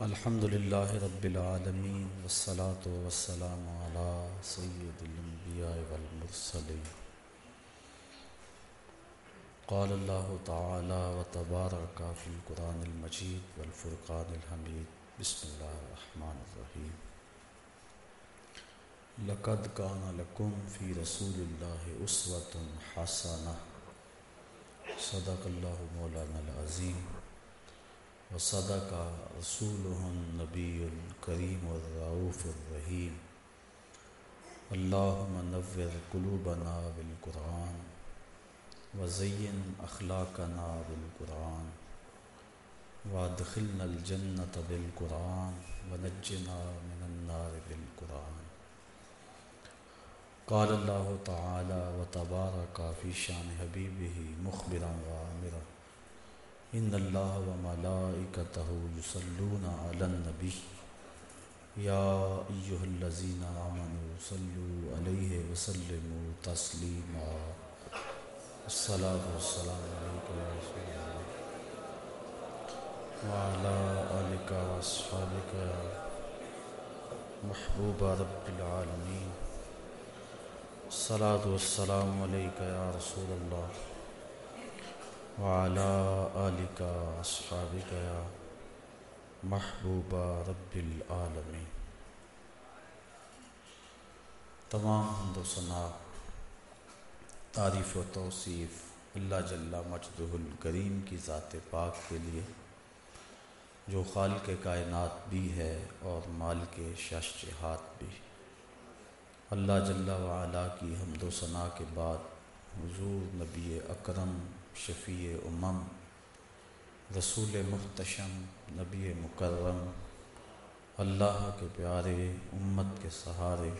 الحمد للہ رب العالمین والصلاة والسلام على سید الانبیاء والمرسلین۔ قال اللہ تعالی وتبارک فی القرآن المجید والفرقان الحمید۔ بسم اللہ الرحمن الرحیم۔ لقد کان لکم فی رسول اللہ اسوة حسنہ صدق اللہ مولانا العظیم۔ وصدق رسوله النبی الکریم والرعوف الرحیم اللہم نور قلوبنا بالقرآن وزین اخلاقنا بالقرآن وادخلنا الجنة بالقرآن ونجنا من النار بالقرآن. قال اللہ تعالی وتبارک فی شان حبیبہ مخبرا وعامرا ان اللہ و ملائکتہ یصلون علی النبی یا ایہا الذین آمنوا صلو علیہ وسلموا تسلیما الصلاة والسلام علیکم یا رسول اللہ وعلا آلکا واصحابکا یا محبوب رب العالمین الصلاة والسلام علیکہ یا رسول اللہ وعلى آلك أصحابك يا محبوب رب العالمين. تمام حمد و ثناء تعریف و توصیف اللہ جل مجدہ الکریم کی ذات پاک کے لیے، جو خالق کائنات بھی ہے اور مال کے ششہات بھی۔ اللہ جل وعلا کی حمد و ثناء کے بعد حضور نبی اکرم شفیع امم، رسول محتشم، نبی مکرم، اللہ کے پیارے، امت کے سہارے،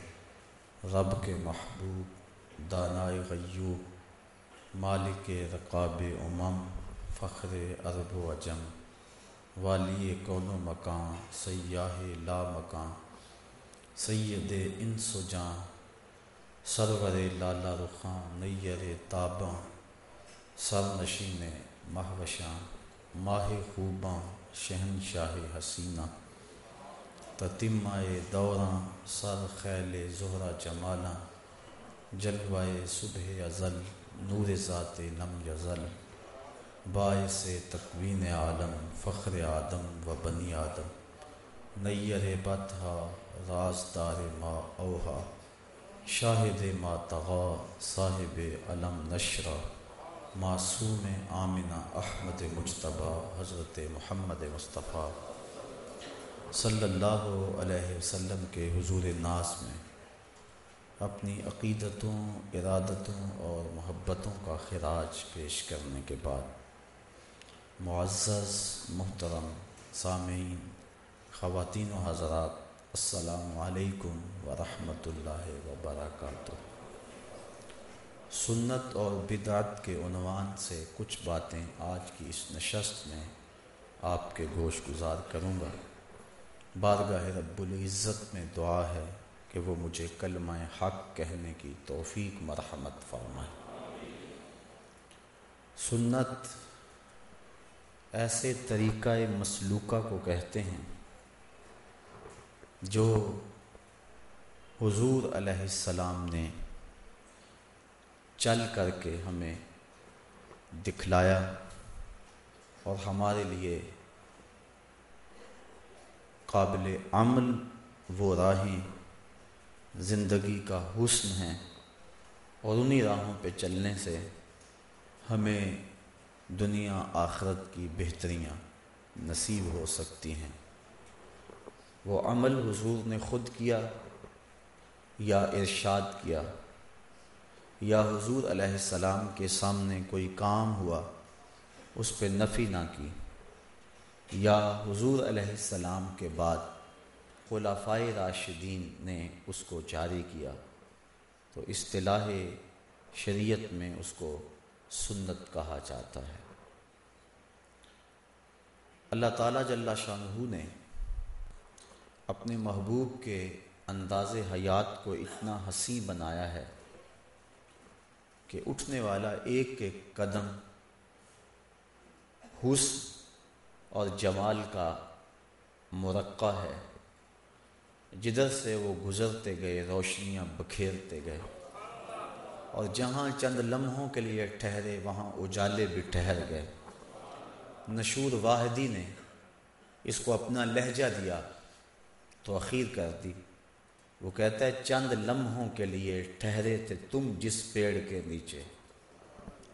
رب کے محبوب دانائے غیوب، مالک رقاب امم، فخر عرب و اجم والی کون و مکان سیاہ لا مکان، سید انس و جاں سرور لالا رخاں، نیر تاباں سر نشین مہوشاں ماہ خوباں، شہن شاہ حسینہ۔ تتمائے دوراں، سر خیل زہرا جمالاں۔ جلوائے صبح ازل، نور ذات لم یزل۔ باعث تقوین عالم، فخر آدم و بنی آدم۔ نیر بتہا رازدار ما اوہا۔ شاہد ما تغا، صاحب علم نشرہ معصوم آمنہ احمد مجتبہ حضرت محمد مصطفیٰ صلی اللہ علیہ وسلم کے حضور ناس میں اپنی عقیدتوں، ارادتوں اور محبتوں کا خراج پیش کرنے کے بعد معزز، محترم، سامعین، خواتین و حضرات، السلام علیکم ورحمۃ اللہ وبرکاتہ۔ سنت اور بدعت کے عنوان سے کچھ باتیں آج کی اس نشست میں آپ کے گوش گزار کروں گا۔ بارگاہ رب العزت میں دعا ہے کہ وہ مجھے کلمہ حق کہنے کی توفیق مرحمت فرمائے۔ سنت ایسے طریقہ مسلوقہ کو کہتے ہیں جو حضور علیہ السلام نے چل کر کے ہمیں دکھلایا اور ہمارے لیے قابل عمل وہ راہیں زندگی کا حسن ہیں اور انہی راہوں پہ چلنے سے ہمیں دنیا آخرت کی بہتریاں نصیب ہو سکتی ہیں۔ وہ عمل حضور نے خود کیا یا ارشاد کیا؟ یا حضور علیہ السلام کے سامنے کوئی کام ہوا، اس پہ نفی نہ کی۔ یا حضور علیہ السلام کے بعد خلافۂ راشدین نے اس کو جاری کیا، تو اصطلاح شریعت میں اس کو سنت کہا جاتا ہے۔ اللہ تعالیٰ جل شاہ نے اپنے محبوب کے انداز حیات کو اتنا حسین بنایا ہے کہ اٹھنے والا ایک ایک قدم حسن اور جمال کا مرقع ہے۔ جدھر سے وہ گزرتے گئے، روشنیاں بکھیرتے گئے۔ اور جہاں چند لمحوں کے لیے ٹھہرے، وہاں اجالے بھی ٹھہر گئے۔ نشور واحدی نے اس کو اپنا لہجہ دیا، تو اخیر کر دی۔ وہ کہتا ہے، چند لمحوں کے لیے ٹھہرے تھے تم جس پیڑ کے نیچے۔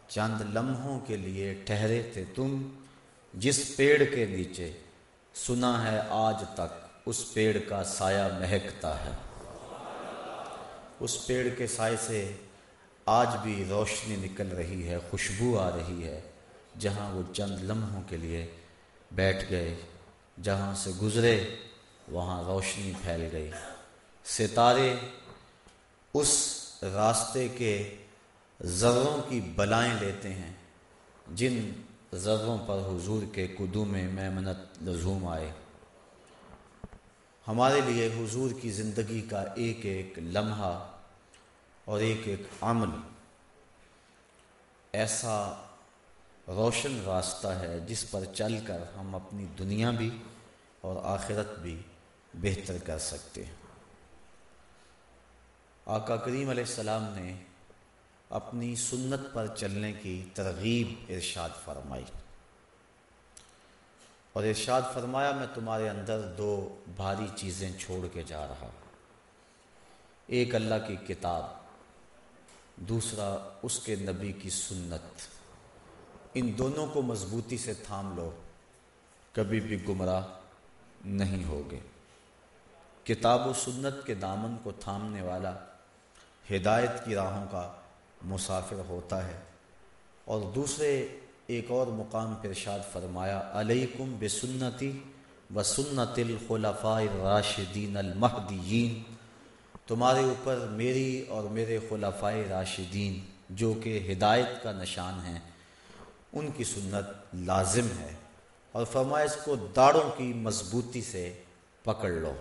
چند لمحوں کے لیے ٹھہرے تھے تم جس پیڑ کے نیچے۔ سنا ہے آج تک اس پیڑ کا سایہ مہکتا ہے۔ اس پیڑ کے سائے سے آج بھی روشنی نکل رہی ہے، خوشبو آ رہی ہے، جہاں وہ چند لمحوں کے لیے بیٹھ گئے، جہاں سے گزرے، وہاں روشنی پھیل گئی۔ ستارے اس راستے کے ذروں کی بلائیں لیتے ہیں، جن ذروں پر حضور کے قدوم میں منت لزوم آئے۔ ہمارے لیے حضور کی زندگی کا ایک ایک لمحہ اور ایک ایک عمل ایسا روشن راستہ ہے جس پر چل کر ہم اپنی دنیا بھی اور آخرت بھی بہتر کر سکتے ہیں۔ آقا کریم علیہ السلام نے اپنی سنت پر چلنے کی ترغیب ارشاد فرمائی۔ اور ارشاد فرمایا، میں تمہارے اندر دو بھاری چیزیں چھوڑ کے جا رہا ایک اللہ کی کتاب، دوسرا اس کے نبی کی سنت۔ ان دونوں کو مضبوطی سے تھام لو، کبھی بھی گمراہ نہیں ہوگے۔ کتاب و سنت کے دامن کو تھامنے والا ہدایت کی راہوں کا مسافر ہوتا ہے۔ اور دوسرے ایک اور مقام پر ارشاد فرمایا، علیکم بسنتی و سنت الخلفاء الراشدین المہدیین۔ تمہارے اوپر میری اور میرے خلفاء راشدین جو کہ ہدایت کا نشان ہیں، ان کی سنت لازم ہے۔ اور فرمایا، اس کو داڑوں کی مضبوطی سے پکڑ لو۔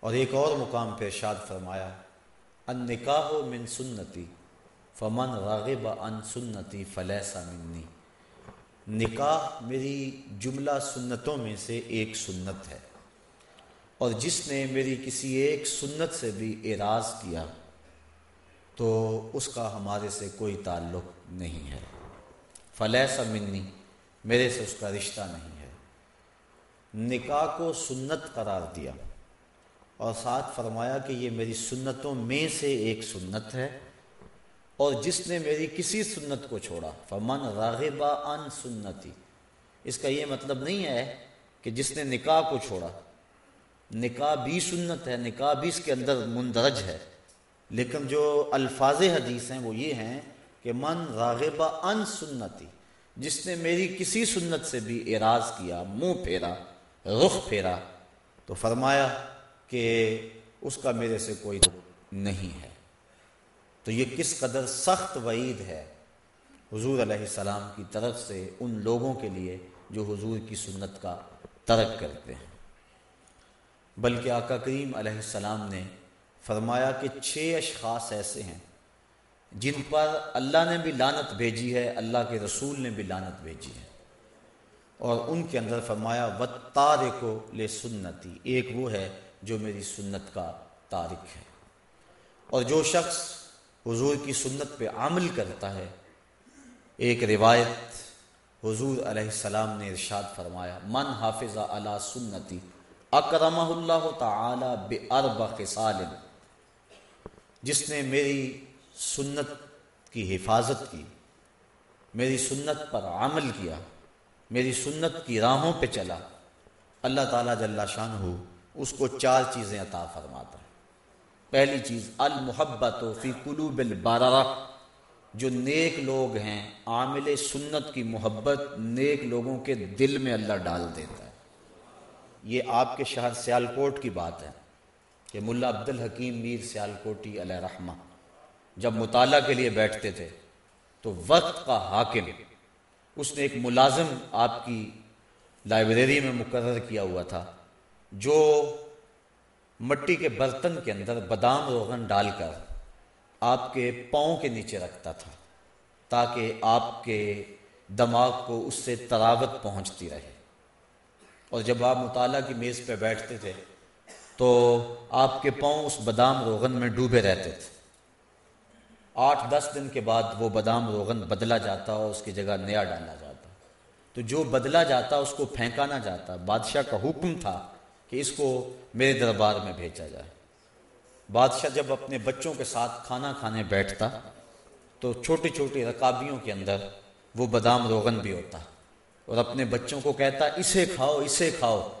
اور ایک اور مقام پہ ارشاد فرمایا ان نکاح من سنتی، فمن راغب ان سنتی فلیسا منی۔ نکاح میری جملہ سنتوں میں سے ایک سنت ہے۔ اور جس نے میری کسی ایک سنت سے بھی اعراض کیا، تو اس کا ہمارے سے کوئی تعلق نہیں ہے۔ فلیسا منی، میرے سے اس کا رشتہ نہیں ہے۔ نکاح کو سنت قرار دیا۔ اور ساتھ فرمایا کہ یہ میری سنتوں میں سے ایک سنت ہے اور جس نے میری کسی سنت کو چھوڑا۔ فمن راغبا ان سنتی اس کا یہ مطلب نہیں ہے کہ جس نے نکاح کو چھوڑا۔ نکاح بھی سنت ہے، نکاح بھی اس کے اندر مندرج ہے۔ لیکن جو الفاظ حدیث ہیں وہ یہ ہیں کہ من راغبہ ان سنتی جس نے میری کسی سنت سے بھی اعراض کیا، منہ پھیرا، رخ پھیرا، تو فرمایا کہ اس کا میرے سے کوئی نہیں ہے۔ تو یہ کس قدر سخت وعید ہے حضور علیہ السلام کی طرف سے ان لوگوں کے لیے جو حضور کی سنت کا ترک کرتے ہیں۔ بلکہ آقا کریم علیہ السلام نے فرمایا کہ چھ اشخاص ایسے ہیں جن پر اللہ نے بھی لانت بھیجی ہے، اللہ کے رسول نے بھی لانت بھیجی ہے۔ اور ان کے اندر فرمایا و تارک کو لے سنتی ایک وہ ہے جو میری سنت کا تارک ہے۔ اور جو شخص حضور کی سنت پہ عمل کرتا ہے، ایک روایت حضور علیہ السلام نے ارشاد فرمایا، من حافظ علی سنتی اکرمہ اللہ تعالی بے ارب جس نے میری سنت کی حفاظت کی، میری سنت پر عمل کیا، میری سنت کی راہوں پہ چلا۔ اللہ تعالیٰ جل شان ہو اس کو چار چیزیں عطا فرماتا ہے۔ پہلی چیز، المحبت فی قلوب البارہ جو نیک لوگ ہیں، عامل سنت کی محبت نیک لوگوں کے دل میں اللہ ڈال دیتا ہے۔ یہ آپ کے شہر سیالکوٹ کی بات ہے کہ ملا عبد الحکیم میر سیالکوٹی علیہ رحمہ۔ جب مطالعہ کے لیے بیٹھتے تھے، تو وقت کا حاکم، اس نے ایک ملازم آپ کی لائبریری میں مقرر کیا ہوا تھا۔ جو مٹی کے برتن کے اندر بادام روغن ڈال کر آپ کے پاؤں کے نیچے رکھتا تھا، تاکہ آپ کے دماغ کو اس سے تراوت پہنچتی رہے۔ اور جب آپ مطالعہ کی میز پہ بیٹھتے تھے، تو آپ کے پاؤں اس بادام روغن میں ڈوبے رہتے تھے۔ آٹھ دس دن کے بعد وہ بادام روغن بدلا جاتا اور اس کی جگہ نیا ڈالا جاتا۔ تو جو بدلا جاتا، اس کو پھینکا نہ جاتا۔ بادشاہ کا حکم تھا کہ اس کو میرے دربار میں بھیجا جائے۔ بادشاہ جب اپنے بچوں کے ساتھ کھانا کھانے بیٹھتا تو چھوٹی چھوٹی رکابیوں کے اندر وہ بادام روغن بھی ہوتا اور اپنے بچوں کو کہتا، اسے کھاؤ اسے کھاؤ۔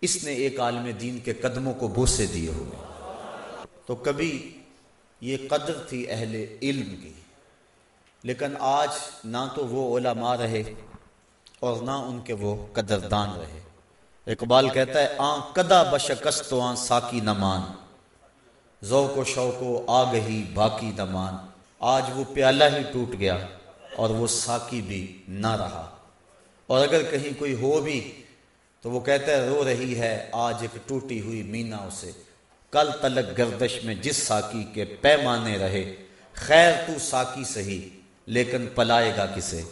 اس نے ایک عالم دین کے قدموں کو بوسے دیے ہوئے۔ تو کبھی یہ قدر تھی اہل علم کی۔ لیکن آج نہ تو وہ علماء رہے اور نہ ان کے وہ قدردان رہے۔ اقبال کہتا ہے آن کدا بشکست آن ساکی نمان ذوق و شوق و آگہی باقی نمان آج وہ پیالہ ہی ٹوٹ گیا اور وہ ساکی بھی نہ رہا۔ اور اگر کہیں کوئی ہو بھی تو وہ کہتا ہے، رو رہی ہے، آج ایک ٹوٹی ہوئی مینا اسے۔ کل تلک گردش میں جس ساکی کے پیمانے رہے۔ خیر تو ساکی سہی لیکن پلائے گا کسے۔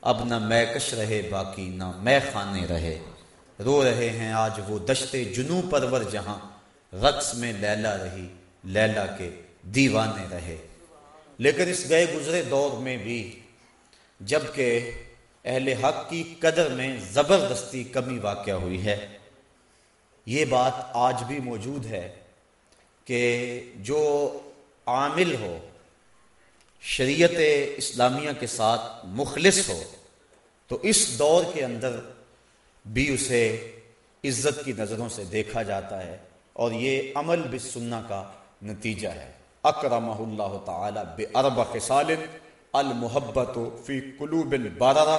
اب نہ میکش رہے، باقی نہ میں خانے رہے۔ رو رہے ہیں آج وہ دشتے جنو پرور جہاں، رقص میں لیلا رہی، لیلا کے دیوانے رہے۔ لیکن اس گئے گزرے دور میں بھی جبکہ اہل حق کی قدر میں زبردستی کمی واقع ہوئی ہے۔ یہ بات آج بھی موجود ہے کہ جو عامل ہو، شریعت اسلامیہ کے ساتھ مخلص ہو، تو اس دور کے اندر بھی اسے عزت کی نظروں سے دیکھا جاتا ہے اور یہ عمل بسنہ کا نتیجہ ہے۔ اکرمہ اللہ تعالی بے ارب خصال المحبت فی قلوب البارہ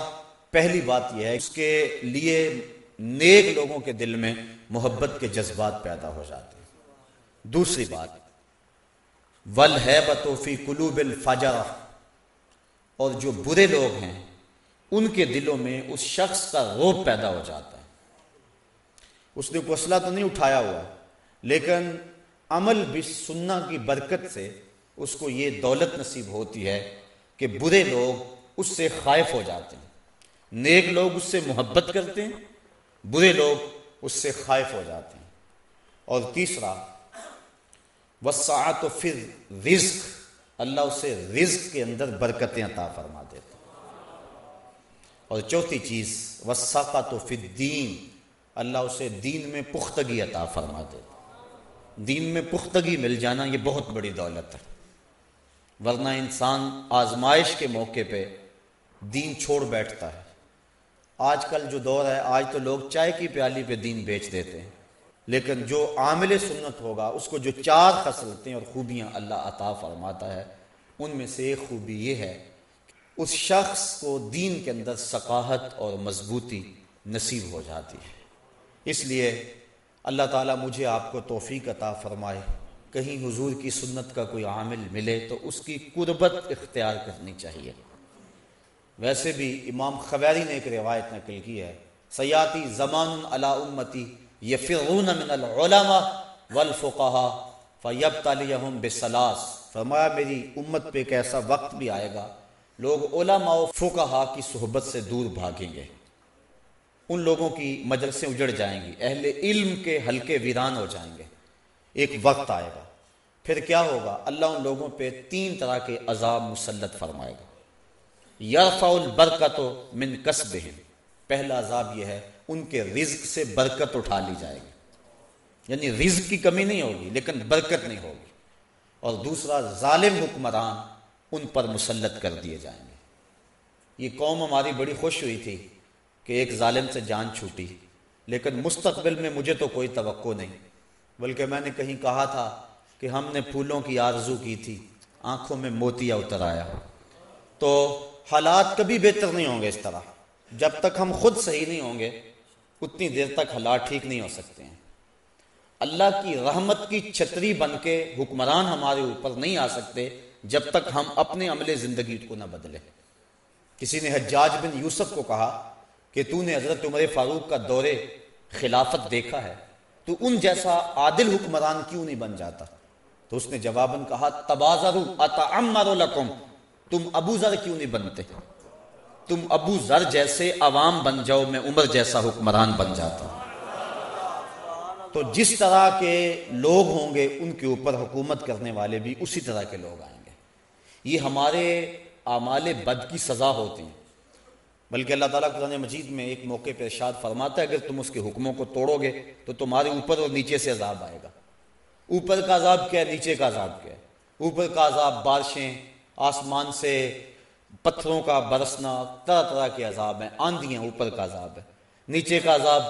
پہلی بات یہ ہے اس کے لیے نیک لوگوں کے دل میں محبت کے جذبات پیدا ہو جاتے ہیں۔ دوسری بات ول ہے بتو فی قلوب الفجرہ۔ اور جو برے لوگ ہیں ان کے دلوں میں اس شخص کا روب پیدا ہو جاتا ہے۔ اس نے کوسلہ تو نہیں اٹھایا ہوا، لیکن عمل بھی سننا کی برکت سے اس کو یہ دولت نصیب ہوتی ہے کہ برے لوگ اس سے خائف ہو جاتے ہیں۔ نیک لوگ اس سے محبت کرتے ہیں، برے لوگ اس سے خائف ہو جاتے ہیں۔ اور تیسرا وسعت و پھر رزق اللہ اسے رزق کے اندر برکتیں عطا فرما دیتے اور چوتھی چیز وساقت و پھر دین اللہ اسے دین میں پختگی عطا فرما دیتا دین میں پختگی مل جانا یہ بہت بڑی دولت ہے۔ ورنہ انسان آزمائش کے موقع پہ دین چھوڑ بیٹھتا ہے۔ آج کل جو دور ہے، آج تو لوگ چائے کی پیالی پہ دین بیچ دیتے ہیں۔ لیکن جو عامل سنت ہوگا، اس کو جو چار خصلتیں اور خوبیاں اللہ عطا فرماتا ہے، ان میں سے ایک خوبی یہ ہے اس شخص کو دین کے اندر ثقافت اور مضبوطی نصیب ہو جاتی ہے۔ اس لیے اللہ تعالیٰ مجھے آپ کو توفیق عطا فرمائے۔ کہیں حضور کی سنت کا کوئی عامل ملے تو اس کی قربت اختیار کرنی چاہیے۔ ویسے بھی امام خویری نے ایک روایت نقل کی ہے، سیاتی زمان علا امتی یفرون من العلماء والفقہا فیبتلیہم بسلاس۔ فرمایا، میری امت پہ ایک ایسا وقت بھی آئے گا لوگ علماء و فقہا کی صحبت سے دور بھاگیں گے۔ ان لوگوں کی مجلسیں اجڑ جائیں گی، اہل علم کے حلقے ویران ہو جائیں گے۔ ایک وقت آئے گا، پھر کیا ہوگا؟ اللہ ان لوگوں پہ تین طرح کے عذاب مسلط فرمائے گا۔ یرفع البرکت من کسبہم، پہلا عذاب یہ ہے، ان کے رزق سے برکت اٹھا لی جائے گی۔ یعنی رزق کی کمی نہیں ہوگی، لیکن برکت نہیں ہوگی۔ اور دوسرا، ظالم حکمران ان پر مسلط کر دیے جائیں گے۔ یہ قوم ہماری بڑی خوش ہوئی تھی کہ ایک ظالم سے جان چھوٹی، لیکن مستقبل میں مجھے تو کوئی توقع نہیں، بلکہ میں نے کہیں کہا تھا کہ ہم نے پھولوں کی آرزو کی تھی، آنکھوں میں موتیا اتر آیا۔ تو حالات کبھی بہتر نہیں ہوں گے اس طرح۔ جب تک ہم خود صحیح نہیں ہوں گے، اتنی دیر تک حالات ٹھیک نہیں ہو سکتے ہیں۔ اللہ کی رحمت کی چھتری بن کے حکمران ہمارے اوپر نہیں آ سکتے۔ جب تک ہم اپنے عمل زندگی کو نہ بدلیں۔ کسی نے حجاج بن یوسف کو کہا کہ تو نے حضرت عمر فاروق کا دور خلافت دیکھا ہے، تو ان جیسا عادل حکمران کیوں نہیں بن جاتا؟ تو اس نے جواباً کہا، تبازرو لکم، تم ابو ذر کیوں نہیں بنتے؟ تم ابو ذر جیسے عوام بن جاؤ، میں عمر جیسا حکمران بن جاتا۔ ہوں تو جس طرح کے لوگ ہوں گے، ان کے اوپر حکومت کرنے والے بھی اسی طرح کے لوگ آئیں گے۔ یہ ہمارے اعمال بد کی سزا ہوتی ہیں۔ بلکہ اللہ تعالیٰ قرآن مجید میں ایک موقع پہ ارشاد فرماتا ہے، اگر تم اس کے حکموں کو توڑو گے تو تمہارے اوپر اور نیچے سے عذاب آئے گا۔ اوپر کا عذاب کیا ہے، نیچے کا عذاب کیا ہے؟ اوپر کا عذاب بارشیں، آسمان سے پتھروں کا برسنا، طرح طرح کے عذاب ہیں آندیاں اوپر کا عذاب ہے۔ نیچے کا عذاب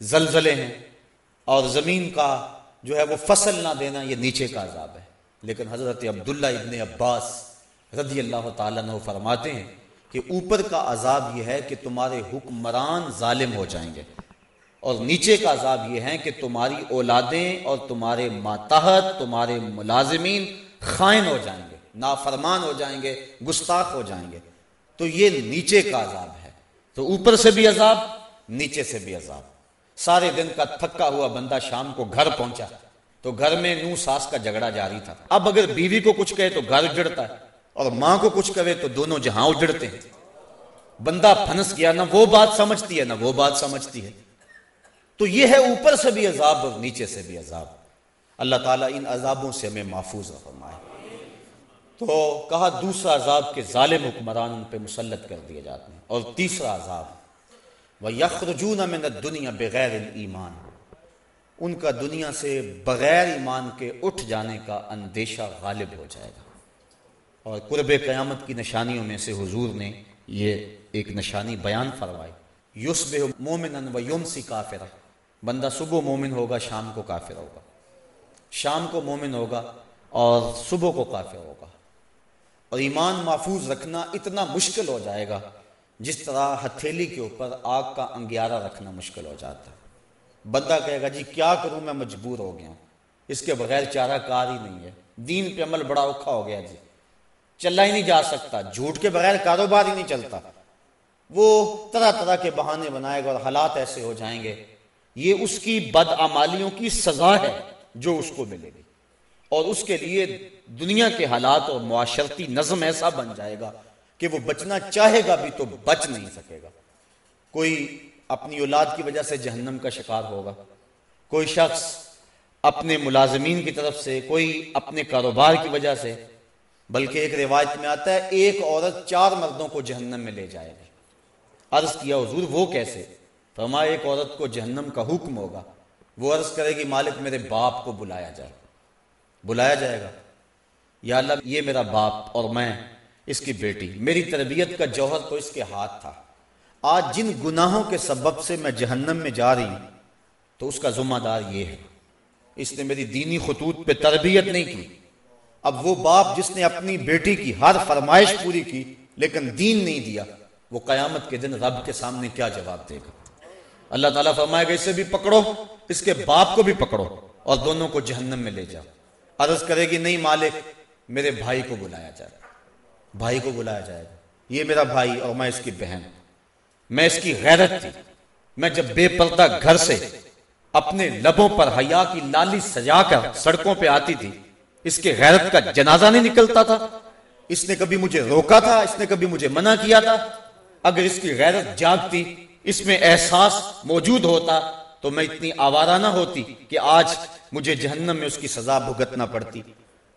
زلزلے ہیں اور زمین کا جو ہے وہ فصل نہ دینا، یہ نیچے کا عذاب ہے۔ لیکن حضرت عبداللہ ابن عباس رضی اللہ تعالیٰ نے فرماتے ہیں کہ اوپر کا عذاب یہ ہے کہ تمہارے حکمران ظالم ہو جائیں گے اور نیچے کا عذاب یہ ہے کہ تمہاری اولادیں اور تمہارے ماتحت، تمہارے ملازمین خائن ہو جائیں گے، نافرمان ہو جائیں گے، گستاخ ہو جائیں گے۔ تو یہ نیچے کا عذاب ہے۔ تو اوپر سے بھی عذاب، نیچے سے بھی عذاب۔ سارے دن کا تھکا ہوا بندہ شام کو گھر پہنچا۔ تو گھر میں نو ساس کا جھگڑا جاری تھا۔ اب اگر بیوی کو کچھ کہے تو گھر اجڑتا ہے اور ماں کو کچھ کہے تو دونوں جہاں اجڑتے ہیں۔ بندہ پھنس گیا، نہ وہ بات سمجھتی ہے، نہ وہ بات سمجھتی ہے۔ تو یہ ہے اوپر سے بھی عذاب اور نیچے سے بھی عذاب۔ اللہ تعالیٰ ان عذابوں سے ہمیں محفوظ فرمائے۔ تو کہا دوسرا عذاب کے ظالم حکمران ان پہ مسلط کر دیے جاتے ہیں۔ اور تیسرا عذاب وہ یخرجون میں دنیا بغیر ایمان ان کا دنیا سے بغیر ایمان کے اٹھ جانے کا اندیشہ غالب ہو جائے گا۔ اور قرب قیامت کی نشانیوں میں سے حضور نے یہ ایک نشانی بیان فرمائی۔ یوسب مومن و یوم سی کافرہ بندہ صبح مومن ہوگا، شام کو کافر ہوگا۔ شام کو مومن ہوگا اور صبح کو کافر ہوگا۔ اور ایمان محفوظ رکھنا اتنا مشکل ہو جائے گا جس طرح ہتھیلی کے اوپر آگ کا انگیارہ رکھنا مشکل ہو جاتا۔ ہے بندہ کہے گا جی کیا کروں میں مجبور ہو گیا ہوں. اس کے بغیر چارہ کار ہی نہیں ہے۔ دین پہ عمل بڑا اوکھا ہو گیا جی۔ چلا ہی نہیں جا سکتا۔ جھوٹ کے بغیر کاروبار ہی نہیں چلتا۔ وہ طرح طرح کے بہانے بنائے گا اور حالات ایسے ہو جائیں گے۔ یہ اس کی بدعمالیوں کی سزا ہے جو اس کو ملے گی۔ اور اس کے لیے دنیا کے حالات اور معاشرتی نظم ایسا بن جائے گا کہ وہ بچنا چاہے گا بھی تو بچ نہیں سکے گا۔ کوئی اپنی اولاد کی وجہ سے جہنم کا شکار ہوگا۔ کوئی شخص اپنے ملازمین کی طرف سے، کوئی اپنے کاروبار کی وجہ سے، بلکہ ایک روایت میں آتا ہے، ایک عورت چار مردوں کو جہنم میں لے جائے گی۔ عرض کیا حضور، وہ کیسے؟ فرمایا، ایک عورت کو جہنم کا حکم ہوگا۔ وہ عرض کرے گی، مالک، میرے باپ کو بلایا جائے۔ بلایا جائے گا؟ یا اللہ، یہ میرا باپ اور میں، اس کی بیٹی۔ میری تربیت کا جوہر تو اس کے ہاتھ تھا۔ آج جن گناہوں کے سبب سے میں جہنم میں جا رہی ہوں، تو اس کا ذمہ دار یہ ہے، اس نے میری دینی خطوط پہ تربیت نہیں کی۔ اب وہ باپ جس نے اپنی بیٹی کی ہر فرمائش پوری کی، لیکن دین نہیں دیا، وہ قیامت کے دن رب کے سامنے کیا جواب دے گا؟ اللہ تعالیٰ فرمائے گا، اسے بھی پکڑو، اس کے باپ کو بھی پکڑو اور دونوں کو جہنم میں لے جاؤ۔ عرض کرے گی، نہیں مالک، میرے بھائی کو بلایا جائے بھائی کو بلایا جائے گا۔ یہ میرا بھائی اور میں اس کی بہن۔ میں اس کی غیرت تھی۔ میں جب بے پردہ گھر سے اپنے لبوں پر حیا کی لالی سجا کر سڑکوں پہ آتی تھی، اس کے غیرت کا جنازہ نہیں نکلتا تھا۔ اس نے کبھی مجھے روکا تھا، اس نے کبھی مجھے منع کیا تھا۔ اگر اس کی غیرت جاگتی، اس میں احساس موجود ہوتا، تو میں اتنی آوارہ نہ ہوتی کہ آج مجھے جہنم میں اس کی سزا بھگتنا پڑتی۔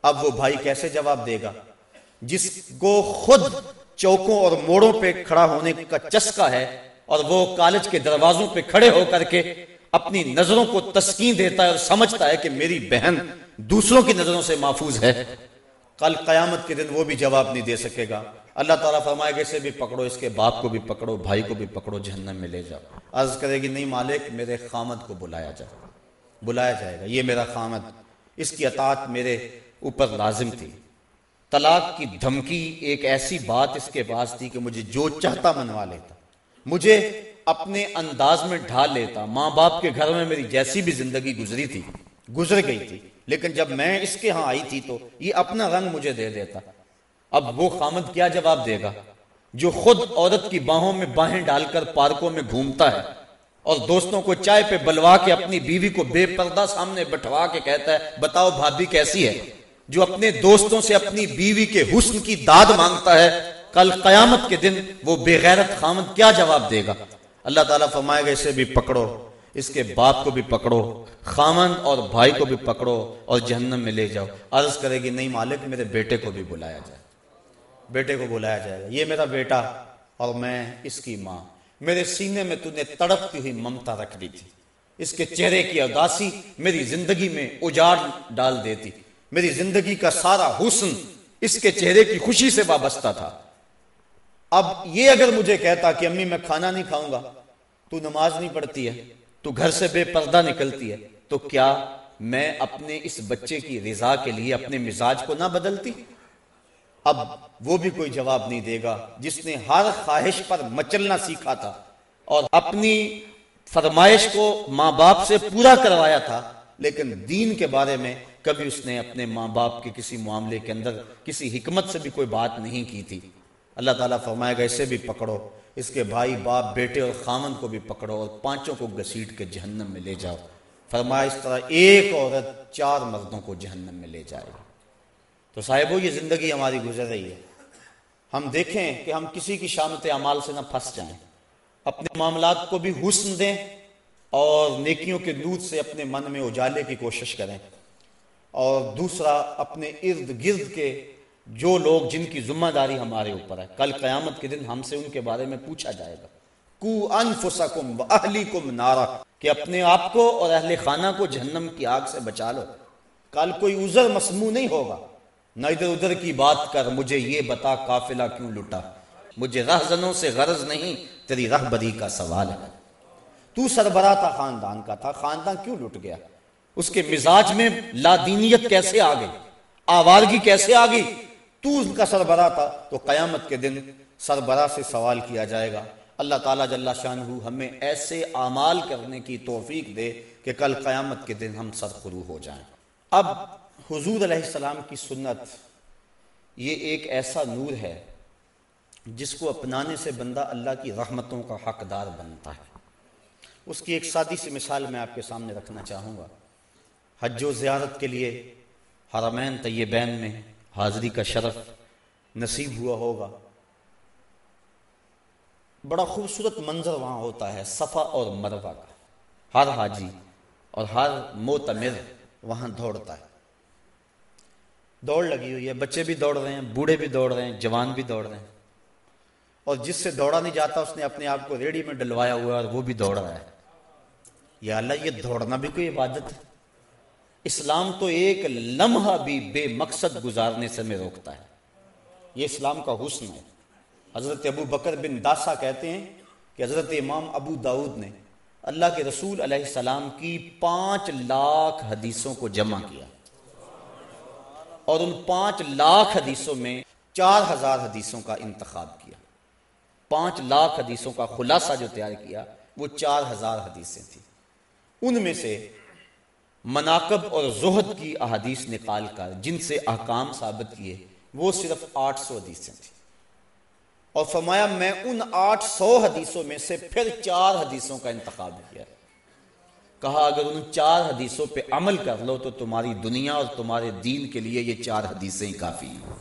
اب وہ بھائی کیسے جواب دے گا؟ جس کو خود چوکوں اور موڑوں پہ کھڑا ہونے کا چسکا ہے اور وہ کالج کے دروازوں پہ کھڑے ہو کر کے اپنی نظروں کو تسکین دیتا ہے اور سمجھتا ہے کہ میری بہن دوسروں کی نظروں سے محفوظ ہے۔ کل قیامت کے دن وہ بھی جواب نہیں دے سکے گا۔ اللہ تعالیٰ فرمائے گا، اسے بھی پکڑو، اس کے باپ کو بھی پکڑو، بھائی کو بھی پکڑو، جہنم میں لے جاؤ۔ عرض کرے گی، نہیں مالک، میرے خامد کو بلایا جائے۔ بلایا جائے گا، یہ میرا خامد۔ اس کی اطاعت میرے اوپر لازم تھی۔ طلاق کی دھمکی ایک ایسی بات اس کے پاس تھی کہ مجھے جو چاہتا منوا لیتا۔ مجھے اپنے انداز میں ڈھال لیتا۔ ماں باپ کے گھر میں میری جیسی بھی زندگی گزری تھی، گزر گئی تھی، لیکن جب میں اس کے ہاں آئی تھی تو یہ اپنا رنگ مجھے دے دیتا۔ اب وہ خامد کیا جواب دے گا؟ جو خود عورت کی باہوں میں باہیں ڈال کر پارکوں میں گھومتا ہے اور دوستوں کو چائے پہ بلوا کے اپنی بیوی کو بے پردہ سامنے بٹھوا کے کہتا ہے، بتاؤ بھابھی کیسی ہے؟ جو اپنے دوستوں سے اپنی بیوی کے حسن کی داد مانگتا ہے، کل قیامت کے دن وہ بے غیرت خامد کیا جواب دے گا؟ اللہ تعالیٰ فرمائے گا، اسے بھی پکڑو، اس کے باپ کو بھی پکڑو خامن اور بھائی کو بھی پکڑو اور جہنم میں لے جاؤ۔ عرض کرے گی، نہیں مالک، میرے بیٹے کو بھی بلایا جائے۔ بیٹے کو بلایا جائے گا۔ یہ میرا بیٹا اور میں اس کی ماں۔ میرے سینے میں نے تڑپتی ہوئی ممتا رکھ دی تھی۔ اس کے چہرے کی اداسی میری زندگی میں اجاڑ ڈال دیتی۔ میری زندگی کا سارا حسن اس کے چہرے کی خوشی سے وابستہ تھا۔ اب یہ اگر مجھے کہتا کہ امی میں کھانا نہیں کھاؤں گا، تو نماز نہیں پڑھتی ہے، تو گھر سے بے پردہ نکلتی ہے، تو کیا میں اپنے اس بچے کی رضا کے لیے اپنے مزاج کو نہ بدلتی؟ اب وہ بھی کوئی جواب نہیں دے گا جس نے ہر خواہش پر مچلنا سیکھا تھا اور اپنی فرمائش کو ماں باپ سے پورا کروایا تھا، لیکن دین کے بارے میں کبھی اس نے اپنے ماں باپ کے کسی معاملے کے اندر کسی حکمت سے بھی کوئی بات نہیں کی تھی۔ اللہ تعالیٰ فرمائے گا، اسے بھی پکڑو۔ اس کے بھائی، باپ، بیٹے اور خامن کو بھی پکڑو اور پانچوں کو گسیٹ کے جہنم میں لے جاؤ۔ فرمایا، اس طرح ایک عورت چار مردوں کو جہنم میں لے جائے گا تو صاحبو یہ زندگی ہماری گزر رہی ہے۔ ہم دیکھیں کہ ہم کسی کی شامت اعمال سے نہ پھنس جائیں۔ اپنے معاملات کو بھی حسن دیں اور نیکیوں کے دودھ سے اپنے من میں اجالے کی کوشش کریں۔ اور دوسرا اپنے ارد گرد کے جو لوگ جن کی ذمہ داری ہمارے اوپر ہے، کل قیامت کے دن ہم سے ان کے بارے میں پوچھا جائے گا۔ کو انفسکم و اہلیکم نارا، کہ اپنے آپ کو اور اہل خانہ کو جہنم کی آگ سے بچا لو۔ کل کوئی عذر مسمو نہیں ہوگا۔ نہ ادھر ادھر کی بات کر، مجھے یہ بتا قافلہ کیوں لٹا۔ مجھے رہزنوں سے غرض نہیں، تیری رہبری کا سوال ہے۔ تو سربراہ تھا، خاندان کا تھا، خاندان کیوں لٹ گیا؟ اس کے مزاج میں لادینیت کیسے آ گئی؟ آوارگی کیسے آ گئی؟ تو ان کا سربراہ تھا تو قیامت کے دن سربراہ سے سوال کیا جائے گا۔ اللہ تعالیٰ جل شاہ ہمیں ایسے اعمال کرنے کی توفیق دے کہ کل قیامت کے دن ہم سرخرو ہو جائیں۔ اب حضور علیہ السلام کی سنت، یہ ایک ایسا نور ہے جس کو اپنانے سے بندہ اللہ کی رحمتوں کا حقدار بنتا ہے۔ اس کی ایک سادی سی مثال میں آپ کے سامنے رکھنا چاہوں گا۔ حج و زیارت کے لیے حرمین طیبین میں حاضری کا شرف نصیب ہوا ہوگا۔ بڑا خوبصورت منظر وہاں ہوتا ہے، صفا اور مروہ کا۔ ہر حاجی اور ہر موتمر وہاں دوڑتا ہے۔ دوڑ لگی ہوئی ہے، بچے بھی دوڑ رہے ہیں، بوڑھے بھی دوڑ رہے ہیں، جوان بھی دوڑ رہے ہیں۔ اور جس سے دوڑا نہیں جاتا، اس نے اپنے آپ کو ریڈی میں ڈلوایا ہوا ہے اور وہ بھی دوڑ رہا ہے۔ یا اللہ، یہ دوڑنا بھی کوئی عبادت ہے۔ اسلام تو ایک لمحہ بھی بے مقصد گزارنے سے میں روکتا ہے۔ یہ اسلام کا حسن ہے۔ حضرت ابو بکر بن داسا کہتے ہیں کہ حضرت امام ابو داود نے اللہ کے رسول علیہ السلام کی پانچ لاکھ حدیثوں کو جمع کیا۔ اور ان پانچ لاکھ حدیثوں میں چار ہزار حدیثوں کا انتخاب کیا۔ پانچ لاکھ حدیثوں کا خلاصہ جو تیار کیا وہ چار ہزار حدیثیں تھیں۔ ان میں سے مناقب اور زہد کی احادیث نکال کر جن سے احکام ثابت کیے، وہ صرف آٹھ سو حدیثیں تھیں۔ اور فرمایا، میں ان آٹھ سو حدیثوں میں سے پھر چار حدیثوں کا انتخاب کیا۔ کہا، اگر ان چار حدیثوں پہ عمل کر لو تو تمہاری دنیا اور تمہارے دین کے لیے یہ چار حدیثیں ہی کافی ہیں۔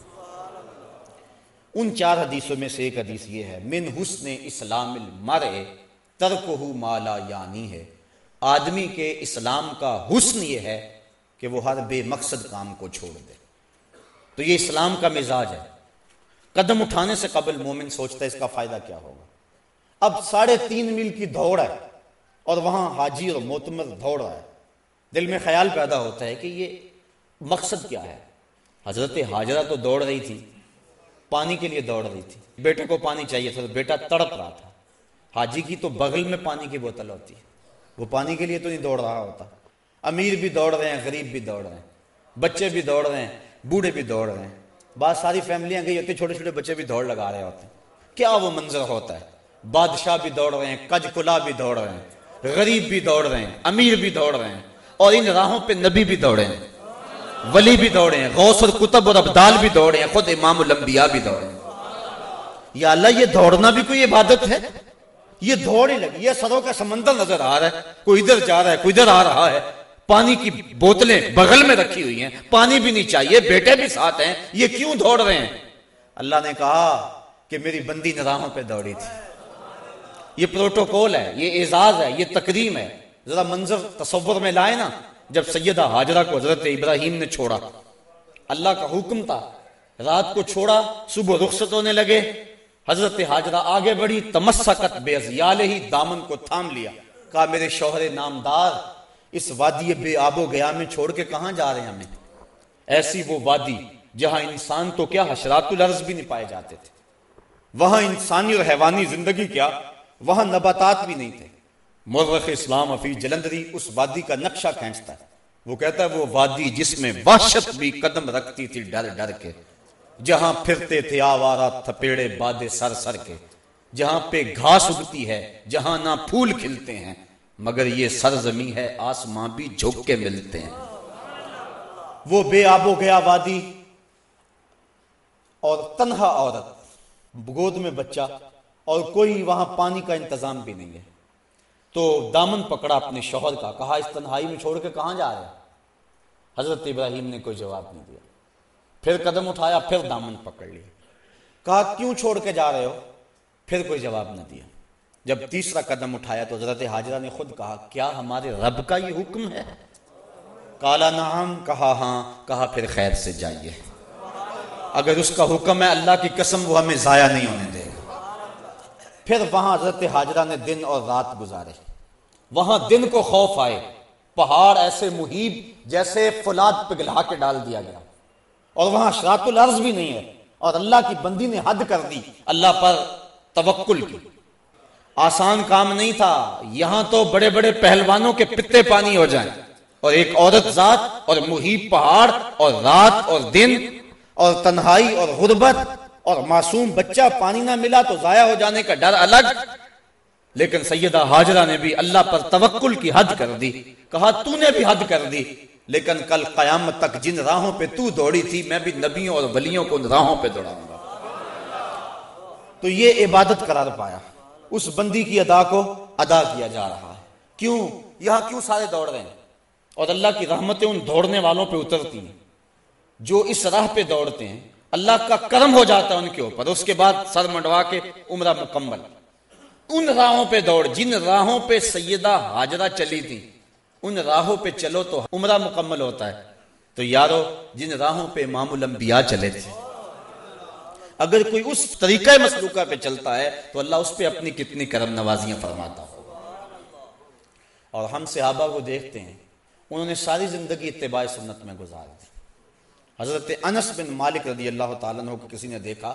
ان چار حدیثوں میں سے ایک حدیث یہ ہے، من حسن اسلام المرء ترکہ مالا یعنی ہے۔ آدمی کے اسلام کا حسن یہ ہے کہ وہ ہر بے مقصد کام کو چھوڑ دے۔ تو یہ اسلام کا مزاج ہے۔ قدم اٹھانے سے قبل مومن سوچتا ہے اس کا فائدہ کیا ہوگا۔ اب ساڑھے تین میل کی دوڑ ہے اور وہاں حاجی اور موتمر دوڑ رہا ہے۔ دل میں خیال پیدا ہوتا ہے کہ یہ مقصد کیا ہے۔ حضرت حاجرہ تو دوڑ رہی تھی، پانی کے لیے دوڑ رہی تھی۔ بیٹے کو پانی چاہیے تھا تو بیٹا تڑپ رہا تھا۔ حاجی کی تو بغل میں پانی کی بوتل ہوتی ہے۔ وہ پانی کے لیے تو نہیں دوڑ رہا ہوتا۔ امیر بھی دوڑ رہے ہیں، غریب بھی دوڑ رہے ہیں، بچے بھی دوڑ رہے ہیں، بوڑھے بھی دوڑ رہے ہیں۔ بعض ساری فیملیاں گئی ہوتی، چھوٹے چھوٹے بچے بھی دوڑ لگا رہے ہوتے۔ ہیں کیا وہ منظر ہوتا ہے؟ بادشاہ بھی دوڑ رہے ہیں، کج کلا بھی دوڑ رہے ہیں، غریب بھی دوڑ رہے ہیں، امیر بھی دوڑ رہے ہیں، اور ان راہوں پہ نبی بھی دوڑے ہیں، ولی بھی دوڑے ہیں، غوث اور کتب اور ابدال بھی دوڑے ہیں، خود امام الانبیاء بھی دوڑے ہیں۔ یا اللہ، یہ دوڑنا بھی کوئی عبادت ہے؟ یہ دوڑ ہی لگی، یہ سروں کا سمندر نظر آ رہا ہے، کوئی ادھر جا رہا ہے، کوئی ادھر آ رہا ہے۔ پانی کی بوتلیں بغل میں رکھی ہوئی ہیں، پانی بھی نہیں چاہیے، بیٹے بھی ساتھ ہیں، یہ کیوں دوڑ رہے ہیں؟ اللہ نے کہا کہ میری بندی نراہوں پہ دوڑی تھی۔ یہ پروٹوکول ہے، یہ اعزاز ہے، یہ تکریم ہے۔ ذرا منظر تصور میں لائے نا، جب سیدہ حاجرہ کو حضرت ابراہیم نے چھوڑا۔ اللہ کا حکم تھا، رات کو چھوڑا، صبح رخصت ہونے لگے۔ حضرت حاجرہ آگے بڑھی، تمسکت بے ہی دامن کو تھام لیا۔ کہا، میرے شوہر نامدار، اس وادی بے آب و گیا میں چھوڑ کے کہاں جا رہے ہیں ہمیں؟ ایسی وہ وادی جہاں انسان تو کیا حشرات الارض بھی نہیں پائے جاتے تھے۔ وہاں انسانی اور حیوانی زندگی کیا، وہاں نباتات بھی نہیں تھے۔ مرخ اسلام افی جلندری اس وادی کا نقشہ کھینچتا ہے۔ وہ کہتا ہے، وہ وادی جس میں وحشت بھی قدم رکھتی تھی، ڈر ڈر کے۔ جہاں پھرتے تھے آوارا تھپیڑے بادے سر سر کے، جہاں پہ گھاس اگتی ہے، جہاں نہ پھول کھلتے ہیں، مگر یہ سرزمی ہے، آسماں بھی جھک کے ملتے ہیں۔ وہ بے آب و گیا وادی اور تنہا عورت، گود میں بچہ، اور کوئی وہاں پانی کا انتظام بھی نہیں ہے۔ تو دامن پکڑا اپنے شوہر کا، کہا، اس تنہائی میں چھوڑ کے کہاں جا رہے حضرت ابراہیم نے کوئی جواب نہیں دیا۔ پھر قدم اٹھایا، پھر دامن پکڑ لیا۔ کہا، کیوں چھوڑ کے جا رہے ہو؟ پھر کوئی جواب نہ دیا۔ جب تیسرا قدم اٹھایا تو حضرت حاجرہ نے خود کہا، کیا ہمارے رب کا یہ حکم ہے؟ کالا نام کہا ہاں. کہا، پھر خیر سے جائیے۔ اگر اس کا حکم ہے، اللہ کی قسم وہ ہمیں ضائع نہیں ہونے دے۔ پھر وہاں حضرت حاجرہ نے دن اور رات گزارے۔ وہاں دن کو خوف آئے۔ پہاڑ ایسے محیب جیسے فلاد پگلا کے ڈال دیا گیا۔ اور وہاں شراط العرض بھی نہیں ہے۔ اور اللہ کی بندی نے حد کر دی، اللہ پر توکل کی۔ آسان کام نہیں تھا، یہاں تو بڑے بڑے پہلوانوں کے پتے پانی ہو جائیں۔ اور ایک عورت ذات اور محیب پہاڑ اور رات اور دن اور تنہائی اور غربت اور معصوم بچہ پانی نہ ملا تو ضائع ہو جانے کا ڈر الگ۔ لیکن سیدہ حاجرہ نے بھی اللہ پر توکل کی حد کر دی۔ کہا، تو نے بھی حد کر دی۔ لیکن کل قیامت تک جن راہوں پہ تو دوڑی تھی، میں بھی نبیوں اور ولیوں کو ان راہوں پہ دوڑاؤں گا۔ تو یہ عبادت قرار پایا۔ اس بندی کی ادا کو ادا کیا جا رہا ہے۔ کیوں؟ یہاں کیوں سارے دوڑ رہے ہیں؟ اور اللہ کی رحمتیں ان دوڑنے والوں پہ اترتی ہیں۔ جو اس راہ پہ دوڑتے ہیں، اللہ کا کرم ہو جاتا ہے ان کے اوپر۔ اس کے بعد سر منڈوا کے عمرہ مکمل۔ ان راہوں پہ دوڑ، جن راہوں پہ سیدہ حاجرہ چلی تھی ان راہوں پہ چلو تو عمرہ مکمل ہوتا ہے۔ تو یارو، جن راہوں پہ امام الانبیاء چلے تھے، اگر کوئی اس طریقہ مسلوکہ پہ چلتا ہے، تو اللہ اس پہ اپنی کتنی کرم نوازیاں فرماتا ہو اور ہم صحابہ کو دیکھتے ہیں، انہوں نے ساری زندگی اتباع سنت میں گزار دی حضرت انس بن مالک رضی اللہ تعالیٰ عنہ کو کسی نے دیکھا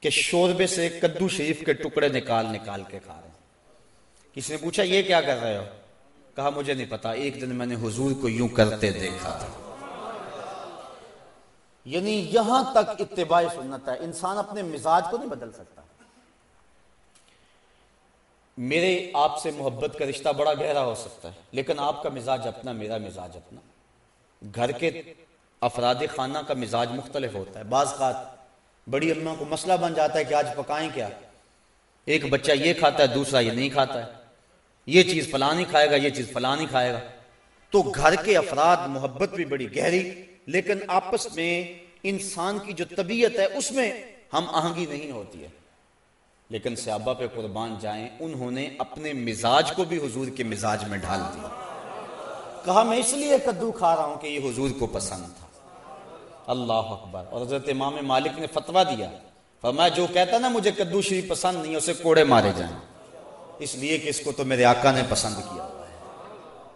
کہ شوربے سے کدو شریف کے ٹکڑے نکال نکال کے کھا رہے ہیں۔ کسی نے پوچھا، یہ کیا کر رہے ہو؟ کہا، مجھے نہیں پتا، ایک دن میں نے حضور کو یوں کرتے دیکھا۔ تھا یعنی یہاں تک اتباع سنت ہے، انسان اپنے مزاج کو نہیں بدل سکتا۔ میرے آپ سے محبت کا رشتہ بڑا گہرا ہو سکتا ہے، لیکن آپ کا مزاج اپنا، میرا مزاج اپنا۔ گھر کے افراد خانہ کا مزاج مختلف ہوتا ہے۔ بعض کا بڑی اماں کو مسئلہ بن جاتا ہے کہ آج پکائیں کیا۔ ایک بچہ یہ کھاتا ہے، دوسرا یہ نہیں کھاتا ہے۔ یہ چیز فلاں نہیں کھائے گا، یہ چیز فلاں نہیں کھائے گا۔ تو گھر کے افراد محبت بھی بڑی گہری، لیکن آپس میں انسان کی جو طبیعت ہے، اس میں ہم آہنگی نہیں ہوتی ہے۔ لیکن سیابہ پہ قربان جائیں، انہوں نے اپنے مزاج کو بھی حضور کے مزاج میں ڈھال دیا۔ کہا، میں اس لیے کدو کھا رہا ہوں کہ یہ حضور کو پسند تھا۔ اللہ اکبر۔ اور حضرت امام مالک نے فتوا دیا، فرمایا، جو کہتا نا، مجھے کدو شریف پسند نہیں، اسے کوڑے مارے جائیں۔ اس لیے کہ اس کو تو میرے آقا نے پسند کیا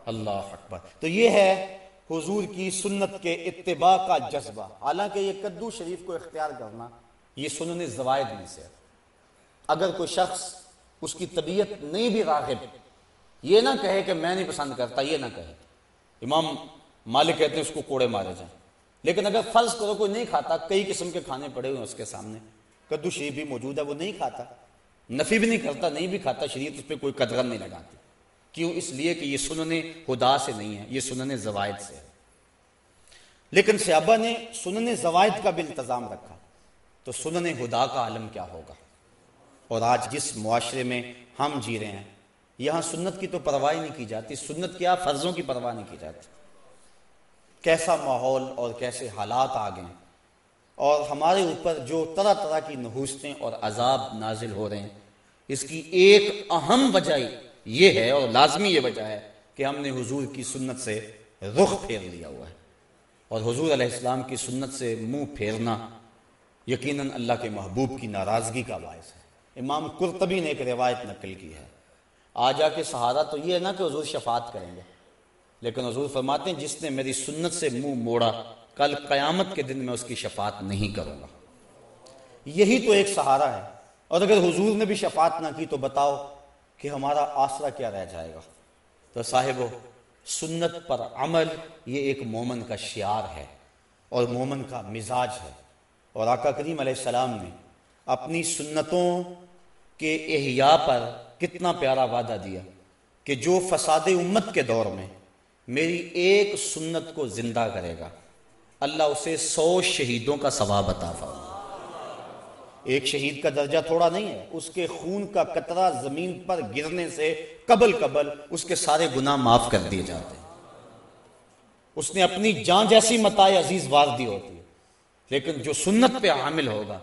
اللہ اکبر۔ تو یہ ہے حضور کی سنت کے اتباع کا جذبہ۔ حالانکہ یہ کدو شریف کو اختیار کرنا یہ سنن زوائد میں سے اگر کوئی شخص اس کی طبیعت نہیں بھی راغب، یہ نہ کہے کہ میں نہیں پسند کرتا، یہ نہ کہے۔ امام مالک کہتے ہیں اس کو کوڑے مارے جائیں۔ لیکن اگر فرض کرو کوئی نہیں کھاتا، کئی قسم کے کھانے پڑے ہوئے اس کے سامنے۔ کدو شریف بھی موجود ہے، وہ نہیں کھاتا۔ نفی بھی نہیں کرتا، نہیں بھی کھاتا، شریعت اس پہ کوئی قدغن نہیں لگاتی۔ کیوں؟ اس لیے کہ یہ سنن خدا سے نہیں ہے، یہ سنن زوائد سے ہے۔ لیکن سیابہ نے سنن زوائد کا بھی انتظام رکھا۔ تو سنن خدا کا عالم کیا ہوگا؟ اور آج جس معاشرے میں ہم جی رہے ہیں، یہاں سنت کی تو پرواہ نہیں کی جاتی۔ سنت کیا؟ فرضوں کی پرواہ نہیں کی جاتی۔ کیسا ماحول اور کیسے حالات آ گئے اور ہمارے اوپر جو طرح طرح کی نحوستیں اور عذاب نازل ہو رہے ہیں، اس کی ایک اہم وجہ یہ ہے اور لازمی یہ وجہ ہے کہ ہم نے حضور کی سنت سے رخ پھیر لیا ہوا ہے۔ اور حضور علیہ السلام کی سنت سے منہ پھیرنا یقیناً اللہ کے محبوب کی ناراضگی کا باعث ہے۔ امام قرطبی نے ایک روایت نقل کی ہے۔ آ جا کے سہارا تو یہ ہے نا کہ حضور شفاعت کریں گے۔ لیکن حضور فرماتے ہیں، جس نے میری سنت سے منہ موڑا کل قیامت کے دن میں اس کی شفاعت نہیں کروں گا۔ یہی تو ایک سہارا ہے۔ اور اگر حضور نے بھی شفاعت نہ کی تو بتاؤ کہ ہمارا آسرا کیا رہ جائے گا۔ تو صاحب، سنت پر عمل یہ ایک مومن کا شعار ہے اور مومن کا مزاج ہے۔ اور آقا کریم علیہ السلام نے اپنی سنتوں کے احیاء پر کتنا پیارا وعدہ دیا کہ جو فساد امت کے دور میں میری ایک سنت کو زندہ کرے گا۔ اللہ اسے سو شہیدوں کا ثواب عطا فرما ایک شہید کا درجہ تھوڑا نہیں ہے، اس کے خون کا قطرہ زمین پر گرنے سے قبل قبل اس کے سارے گناہ معاف کر دیے جاتے ہیں۔ اس نے اپنی جان جیسی متائے عزیز وار دی ہوتی ہے، لیکن جو سنت پہ عامل ہوگا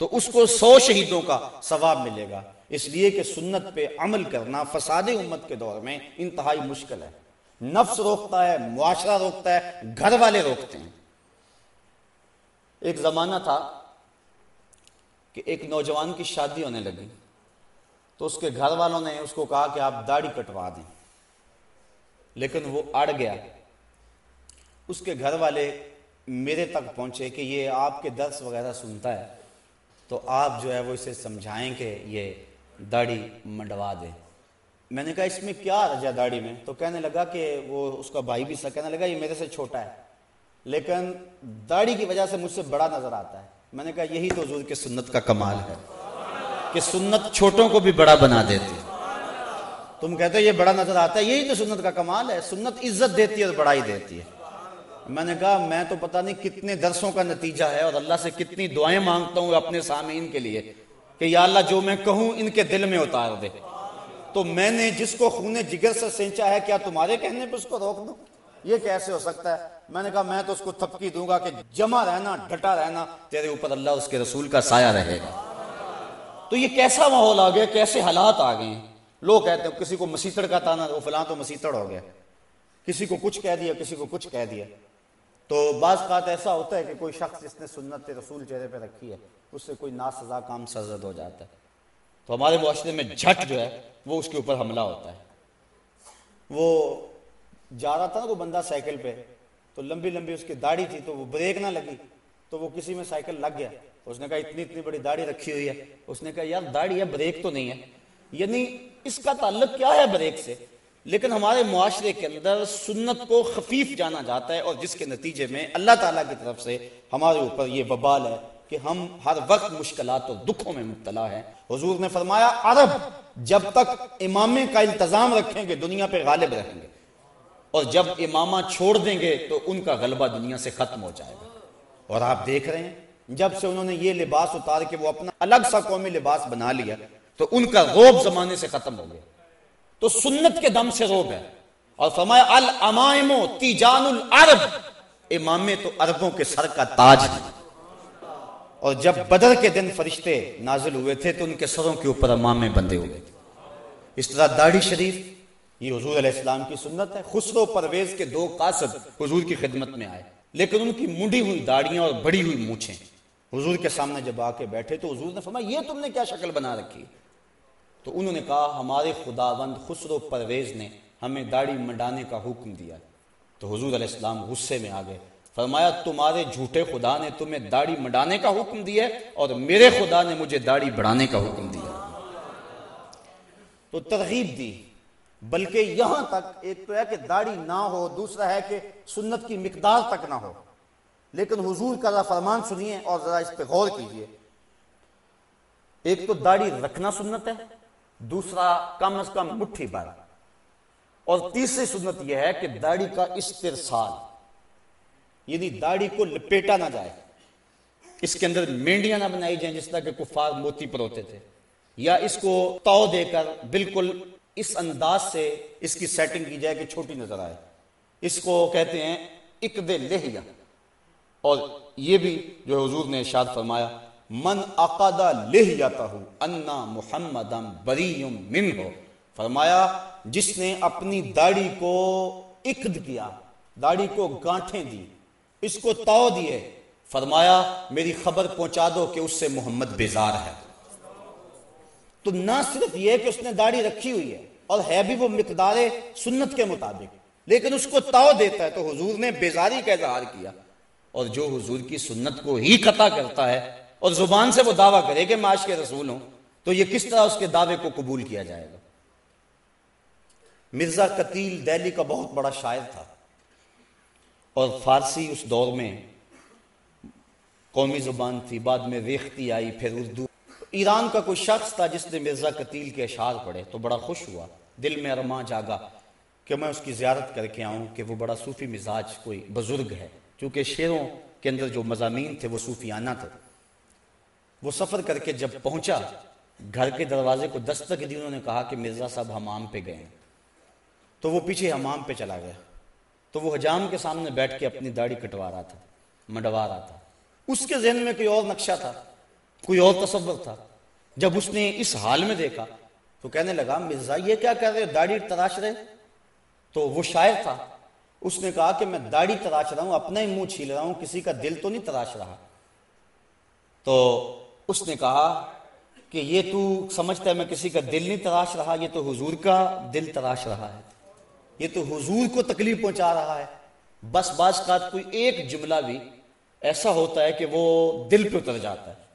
تو اس کو سو شہیدوں کا ثواب ملے گا۔ اس لیے کہ سنت پہ عمل کرنا فساد امت کے دور میں انتہائی مشکل ہے۔ نفس روکتا ہے، معاشرہ روکتا ہے، گھر والے روکتے ہیں۔ ایک زمانہ تھا کہ ایک نوجوان کی شادی ہونے لگی۔ تو اس کے گھر والوں نے اس کو کہا کہ آپ داڑھی کٹوا دیں۔ لیکن وہ اڑ گیا۔ اس کے گھر والے میرے تک پہنچے کہ یہ آپ کے درس وغیرہ سنتا ہے۔ تو آپ جو ہے وہ اسے سمجھائیں کہ یہ داڑھی منڈوا دے میں نے کہا، اس میں کیا رجا داڑھی میں؟ تو کہنے لگا کہ وہ اس کا بھائی بھی سا کہنے لگا، یہ میرے سے چھوٹا ہے۔ لیکن داڑھی کی وجہ سے مجھ سے بڑا نظر آتا ہے۔ میں نے کہا یہی تو حضور کے سنت کا کمال ہے کہ سنت چھوٹوں کو بھی بڑا بنا دیتی تم کہتے ہو یہ بڑا نظر آتا ہے، یہی تو سنت کا کمال ہے۔ سنت عزت دیتی ہے اور بڑائی دیتی ہے۔ میں نے کہا میں تو پتہ نہیں کتنے درسوں کا نتیجہ ہے اور اللہ سے کتنی دعائیں مانگتا ہوں اپنے سامعین کے لیے کہ یا اللہ جو میں کہوں ان کے دل میں اتار دے۔ تو میں نے جس کو خون جگر سے سینچا ہے، کیا تمہارے کہنے پہ اس کو روک دوں؟ یہ کیسے ہو سکتا ہے؟ میں نے کہا میں تو اس کو تھپکی دوں گا کہ جمع رہنا ڈٹا رہنا، تیرے اوپر اللہ اس کے رسول کا سایہ رہے گا۔ تو یہ کیسا ماحول آ گیا؟ کیسے حالات آ گئے؟ لوگ کہتے ہیں کسی کو مسیطڑ کا تانا، وہ فلاں تو مسیطڑ ہو گیا۔ کسی کو کچھ کہہ دیا، کسی کو کچھ کہہ دیا۔ تو بعض بات ایسا ہوتا ہے کہ کوئی شخص جس نے سنت رسول چہرے پہ رکھی ہے، اس سے کوئی ناسزا کام سزد ہو جاتا ہے۔ تو ہمارے معاشرے میں جھٹ جو ہے، وہ اس کے اوپر حملہ ہوتا ہے۔ وہ جا رہا تھا نا وہ بندہ سائیکل پہ تو لمبی لمبی اس کی داڑھی تھی تو وہ بریک نہ لگی تو وہ کسی میں سائیکل لگ گیا اس نے کہا اتنی اتنی بڑی داڑھی رکھی ہوئی ہے اس نے کہا یار داڑھی ہے بریک تو نہیں ہے یعنی اس کا تعلق کیا ہے بریک سے لیکن ہمارے معاشرے کے اندر سنت کو خفیف جانا جاتا ہے اور جس کے نتیجے میں اللہ تعالیٰ کی طرف سے ہمارے اوپر یہ وبال ہے کہ ہم ہر وقت مشکلات اور دکھوں میں مبتلا ہیں۔ حضور نے فرمایا، عرب جب تک امامے کا التظام رکھیں گے، دنیا پہ غالب رہیں گے۔ اور جب امامہ چھوڑ دیں گے تو ان کا غلبہ دنیا سے ختم ہو جائے گا۔ اور آپ دیکھ رہے ہیں، جب سے انہوں نے یہ لباس اتار کے وہ اپنا الگ سا قومی لباس بنا لیا، تو ان کا غوب زمانے سے ختم ہو گیا۔ تو سنت کے دم سے روب ہے۔ اور فرمایا، الامائم تیجان العرب۔ امامے تو عربوں کے سر کا تاج ہے۔ اور جب بدر کے دن فرشتے نازل ہوئے تھے، تو ان کے سروں کے اوپر امامے بندے ہوئے تھے اس طرح داڑھی شریف یہ حضور علیہ السلام کی سنت ہے۔ خسرو پرویز کے دو قاصد حضور کی خدمت میں آئے۔ لیکن ان کی منڈی ہوئی داڑیاں اور بڑی ہوئی مونچھیں۔ حضور کے سامنے جب آ کے بیٹھے تو حضور نے فرمایا، یہ تم نے کیا شکل بنا رکھی؟ تو انہوں نے کہا، ہمارے خداوند خسرو پرویز نے ہمیں داڑھی منڈانے کا حکم دیا۔ تو حضور علیہ السلام غصے میں آ گئے۔ فرمایا، تمہارے جھوٹے خدا نے تمہیں داڑھی منڈانے کا حکم دیا اور میرے خدا نے مجھے داڑھی بڑھانے کا حکم دیا۔ تو ترغیب دی۔ بلکہ یہاں تک ایک تو ہے کہ داڑھی نہ ہو، دوسرا ہے کہ سنت کی مقدار تک نہ ہو۔ لیکن حضور کا فرمان سنیے اور ذرا اس پہ غور کیجیے ایک تو داڑھی رکھنا سنت ہے، دوسرا کم از کم مٹھی بھر اور تیسری سنت یہ ہے کہ داڑھی کا استرسال۔ یعنی داڑھی کو لپیٹا نہ جائے۔ اس کے اندر مینڈیاں نہ بنائی جائیں جس طرح کہ کفار موتی پر ہوتے تھے۔ یا اس کو تو دے کر بالکل اس انداز سے اس کی سیٹنگ کی جائے کہ چھوٹی نظر آئے۔ اس کو کہتے ہیں اک لہیا اور یہ بھی جو حضور نے ارشاد فرمایا، من عقدہ لہیتا ہو انا محمد من ہو فرمایا، جس نے اپنی داڑھی کو اقد کیا، داڑھی کو گانٹھیں دی اس کو تاؤ دیے فرمایا، میری خبر پہنچا دو کہ اس سے محمد بیزار ہے۔ تو نہ صرف یہ کہ اس نے داڑھی رکھی ہوئی ہے، اور ہے بھی وہ مقدار سنت کے مطابق۔ لیکن اس کو تاؤ دیتا ہے تو حضور نے بیزاری کا اظہار کیا۔ اور جو حضور کی سنت کو ہی قطع کرتا ہے، اور زبان سے وہ دعویٰ کرے کہ معاش کے رسول ہوں، تو یہ کس طرح اس کے دعوے کو قبول کیا جائے گا؟ مرزا قتیل دہلی کا بہت بڑا شاعر تھا۔ اور فارسی اس دور میں قومی زبان تھی، بعد میں ریختی آئی، پھر اردو ایران کا کوئی شخص تھا جس نے مرزا قتیل کے اشعار پڑھے تو بڑا خوش ہوا، دل میں ارماں جاگا کہ میں اس کی زیارت کر کے آؤں کہ وہ بڑا صوفی مزاج کوئی بزرگ ہے، کیونکہ شعروں کے اندر جو مضامین تھے وہ صوفیانہ تھے۔ وہ سفر کر کے جب پہنچا، گھر کے دروازے کو دستک دی، انہوں نے کہا کہ مرزا صاحب حمام پہ گئے تو وہ پیچھے حمام پہ چلا گیا۔ تو وہ حجام کے سامنے بیٹھ کے اپنی داڑھی کٹوا رہا تھا، منڈوا رہا تھا۔ اس کے ذہن میں کوئی اور نقشہ تھا۔ کوئی اور تصور تھا۔ جب اس نے اس حال میں دیکھا تو کہنے لگا، مرزا یہ کیا کر رہے داڑھی تراش رہے تو وہ شاعر تھا۔ اس نے کہا کہ میں داڑھی تراش رہا ہوں، اپنا ہی منہ چھیل رہا ہوں، کسی کا دل تو نہیں تراش رہا۔ تو اس نے کہا کہ یہ تو سمجھتا ہے میں کسی کا دل نہیں تراش رہا، یہ تو حضور کا دل تراش رہا ہے۔ یہ تو حضور کو تکلیف پہنچا رہا ہے۔ بس بعض کا کوئی ایک جملہ بھی ایسا ہوتا ہے کہ وہ دل پہ اتر جاتا ہے۔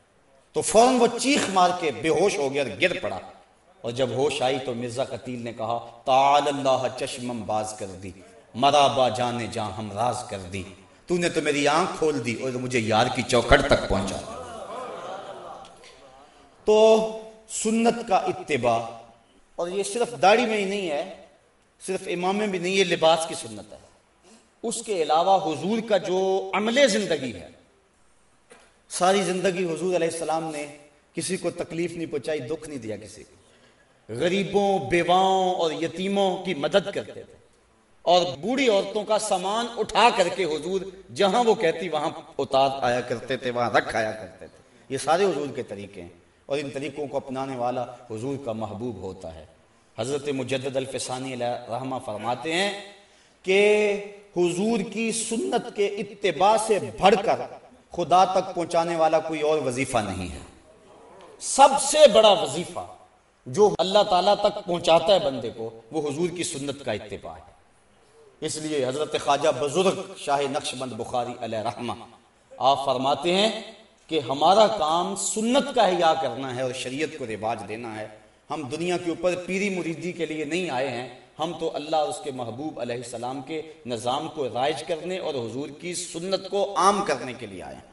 تو فوراً وہ چیخ مار کے بے ہوش ہو گیا اور گر پڑا۔ اور جب ہوش آئی تو مرزا قتیل نے کہا تعال اللہ چشمم باز کر دی مرا با جانے جاں ہم راز کر دی۔ تو نے تو میری آنکھ کھول دی اور مجھے یار کی چوکھٹ تک پہنچا۔ تو سنت کا اتباع، اور یہ صرف داڑھی میں ہی نہیں ہے، صرف امام میں بھی نہیں، یہ لباس کی سنت ہے۔ اس کے علاوہ حضور کا جو عمل زندگی ہے ساری زندگی حضور علیہ السلام نے کسی کو تکلیف نہیں پہنچائی، دکھ نہیں دیا کسی کو۔ غریبوں، بیواؤں اور یتیموں کی مدد کرتے تھے۔ اور بوڑھی عورتوں کا سامان اٹھا کر کے حضور جہاں وہ کہتی، وہاں اتار آیا کرتے تھے، وہاں رکھ آیا کرتے تھے۔ یہ سارے حضور کے طریقے ہیں۔ اور ان طریقوں کو اپنانے والا حضور کا محبوب ہوتا ہے۔ حضرت مجدد الفسانی علیہ رحمہ فرماتے ہیں کہ حضور کی سنت کے اتباع سے بڑھ کر خدا تک پہنچانے والا کوئی اور وظیفہ نہیں ہے۔ سب سے بڑا وظیفہ جو اللہ تعالیٰ تک پہنچاتا ہے بندے کو، وہ حضور کی سنت کا اتباع ہے۔ اس لیے حضرت خواجہ بزرگ شاہ نقش بند بخاری علیہ رحمہ آپ فرماتے ہیں کہ ہمارا کام سنت کا حیا کرنا ہے اور شریعت کو رواج دینا ہے۔ ہم دنیا کے اوپر پیری مریدی کے لیے نہیں آئے ہیں ہم تو اللہ اور اس کے محبوب علیہ السلام کے نظام کو رائج کرنے اور حضور کی سنت کو عام کرنے کے لیے آئے ہیں۔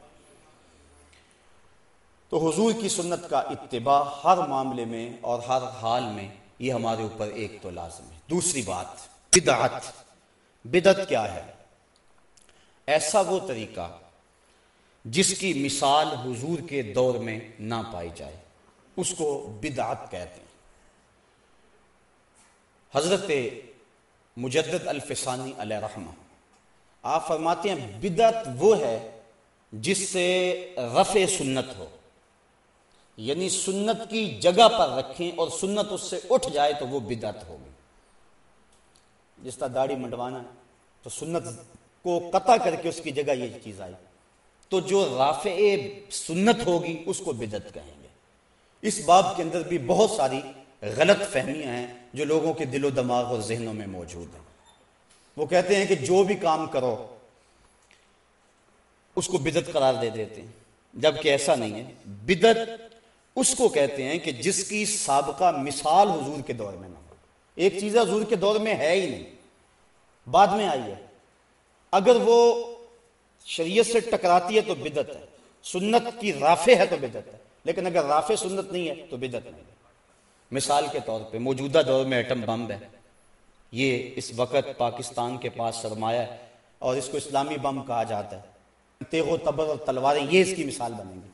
تو حضور کی سنت کا اتباع ہر معاملے میں اور ہر حال میں یہ ہمارے اوپر ایک تو لازم ہے۔ دوسری بات، بدعت۔ بدعت کیا ہے؟ ایسا وہ طریقہ جس کی مثال حضور کے دور میں نہ پائی جائے۔ اس کو بدعت کہتے ہیں۔ حضرت مجدد الفسانی علیہ رحمہ۔ آپ فرماتے ہیں بدعت وہ ہے جس سے رفع سنت ہو۔ یعنی سنت کی جگہ پر رکھیں اور سنت اس سے اٹھ جائے تو وہ بدعت ہوگی جس طرح داڑھی منڈوانا تو سنت کو قطع کر کے اس کی جگہ یہ چیز آئی۔ تو جو رافع سنت ہوگی اس کو بدعت کہیں گے۔ اس باب کے اندر بھی بہت ساری غلط فہمیاں ہیں جو لوگوں کے دل و دماغ اور ذہنوں میں موجود ہیں۔ وہ کہتے ہیں کہ جو بھی کام کرو، اس کو بدت قرار دے دیتے ہیں۔ جبکہ ایسا نہیں ہے۔ بدت اس کو کہتے ہیں کہ جس کی سابقہ مثال حضور کے دور میں نہ ہو۔ ایک چیز حضور کے دور میں ہے ہی نہیں۔ بعد میں آئی ہے۔ اگر وہ شریعت سے ٹکراتی ہے تو بدت ہے۔ سنت کی رافع ہے تو بدت ہے۔ لیکن اگر رافع سنت نہیں ہے تو بدت نہیں ہے۔ مثال کے طور پہ موجودہ دور میں ایٹم بم ہے۔ یہ اس وقت پاکستان کے پاس سرمایہ ہے اور اس کو اسلامی بم کہا جاتا ہے۔ تیغ و تبر اور تلواریں، یہ اس کی مثال بنیں گی۔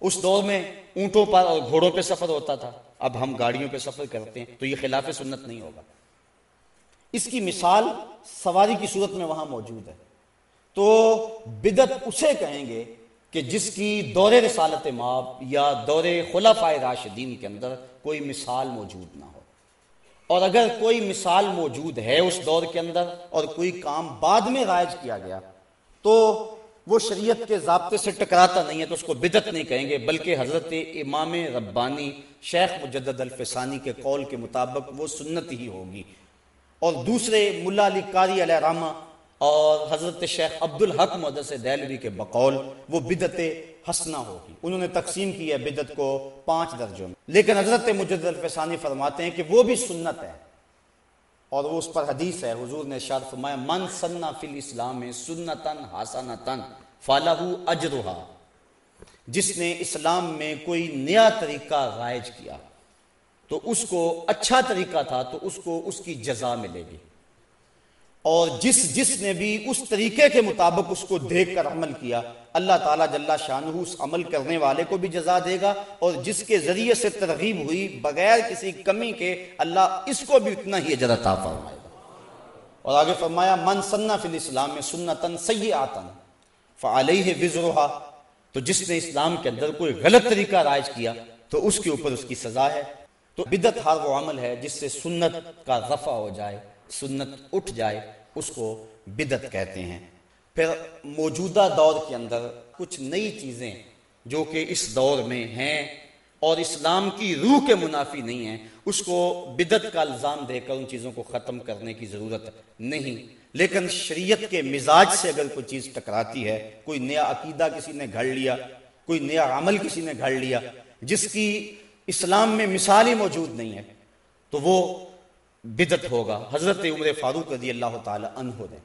اس دور میں اونٹوں پر اور گھوڑوں پہ سفر ہوتا تھا۔ اب ہم گاڑیوں پہ سفر کرتے ہیں، تو یہ خلاف سنت نہیں ہوگا۔ اس کی مثال سواری کی صورت میں وہاں موجود ہے۔ تو بدت اسے کہیں گے کہ جس کی دور رسالت ماب یا دور خلفۂ راشدین کے اندر کوئی مثال موجود نہ ہو۔ اور اگر کوئی مثال موجود ہے اس دور کے اندر اور کوئی کام بعد میں رائج کیا گیا، تو وہ شریعت کے ضابطے سے ٹکراتا نہیں ہے تو اس کو بدت نہیں کہیں گے، بلکہ حضرت امام ربانی شیخ مجدد الفسانی کے قول کے مطابق وہ سنت ہی ہوگی۔ اور دوسرے ملا علی قاری علیہ رامہ اور حضرت شیخ عبد الحق مدس دہلوی کے بقول، وہ بدت حسنہ ہوگی۔ انہوں نے تقسیم کی ہے بدت کو پانچ درجوں میں۔ لیکن حضرت مجدد الفسانی فرماتے ہیں کہ وہ بھی سنت ہے۔ اور وہ اس پر حدیث ہے، حضور نے شاد فرمایا، من سننا فی الاسلام سنتن حسنتن فالہ اجرہا۔ جس نے اسلام میں کوئی نیا طریقہ رائج کیا، تو اس کو اچھا طریقہ تھا، تو اس کو اس کی جزا ملے گی۔ اور جس جس نے بھی اس طریقے کے مطابق اس کو دیکھ کر عمل کیا، اللہ تعالیٰ جل شاہ اس عمل کرنے والے کو بھی جزا دے گا اور جس کے ذریعے سے ترغیب ہوئی بغیر کسی کمی کے، اللہ اس کو بھی اتنا ہی عطا فرمائے گا۔ اور آگے فرمایا، من سننا فی الاسلام میں سنتن سیئاتن فعلیہ وزرہا تو جس نے اسلام کے اندر کوئی غلط طریقہ رائج کیا تو اس کے اوپر اس کی سزا ہے۔ تو بدت ہار وہ عمل ہے جس سے سنت کا رفع ہو جائے۔ سنت اٹھ جائے، اس کو بدت کہتے ہیں۔ پھر موجودہ دور کے اندر کچھ نئی چیزیں جو کہ اس دور میں ہیں اور اسلام کی روح کے منافی نہیں ہیں، اس کو بدت کا الزام دے کر ان چیزوں کو ختم کرنے کی ضرورت نہیں۔ لیکن شریعت کے مزاج سے اگر کوئی چیز ٹکراتی ہے، کوئی نیا عقیدہ کسی نے گھڑ لیا، کوئی نیا عمل کسی نے گھڑ لیا، جس کی اسلام میں مثال ہی موجود نہیں ہے تو وہ بدت ہوگا۔ حضرت عمر فاروق رضی اللہ تعالی عنہ نے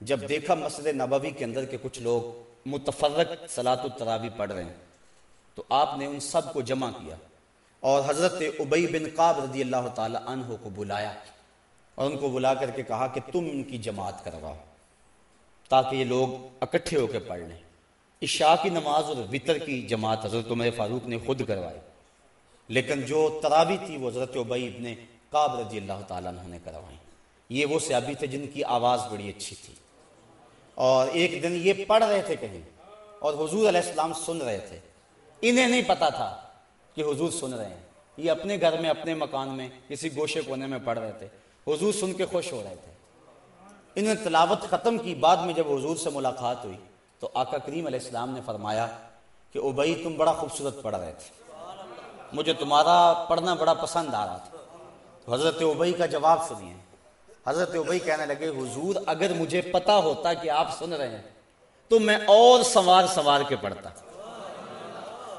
جب دیکھا مسجد نبوی کے اندر کے کچھ لوگ متفرق سلاط التراوی پڑھ رہے ہیں، تو آپ نے ان سب کو جمع کیا اور حضرت ابئی بن قاب رضی اللہ تعالی عنہ کو بلایا اور ان کو بلا کر کے کہا کہ تم ان کی جماعت کرواؤ تاکہ یہ لوگ اکٹھے ہو کے پڑھ لیں۔ عشاء کی نماز اور وطر کی جماعت حضرت عمر فاروق نے خود کروائی، لیکن جو تراوی تھی وہ حضرت ابئی ابن قاب رضی اللہ تعالیٰ عنہ نے کروائی۔ یہ وہ صحابی تھے جن کی آواز بڑی اچھی تھی۔ اور ایک دن یہ پڑھ رہے تھے کہیں اور حضور علیہ السلام سن رہے تھے۔ انہیں نہیں پتا تھا کہ حضور سن رہے ہیں۔ یہ اپنے گھر میں، اپنے مکان میں، کسی گوشے کونے میں پڑھ رہے تھے۔ حضور سن کے خوش ہو رہے تھے۔ انہوں نے تلاوت ختم کی۔ بعد میں جب حضور سے ملاقات ہوئی تو آقا کریم علیہ السلام نے فرمایا کہ اوبئی تم بڑا خوبصورت پڑھ رہے تھے۔ مجھے تمہارا پڑھنا بڑا پسند آ رہا تھا۔ تو حضرت ابئی کا جواب سنیے۔ حضرت ابئی کہنے لگے، حضور، اگر مجھے پتا ہوتا کہ آپ سن رہے ہیں، تو میں اور سوار سوار کے پڑھتا۔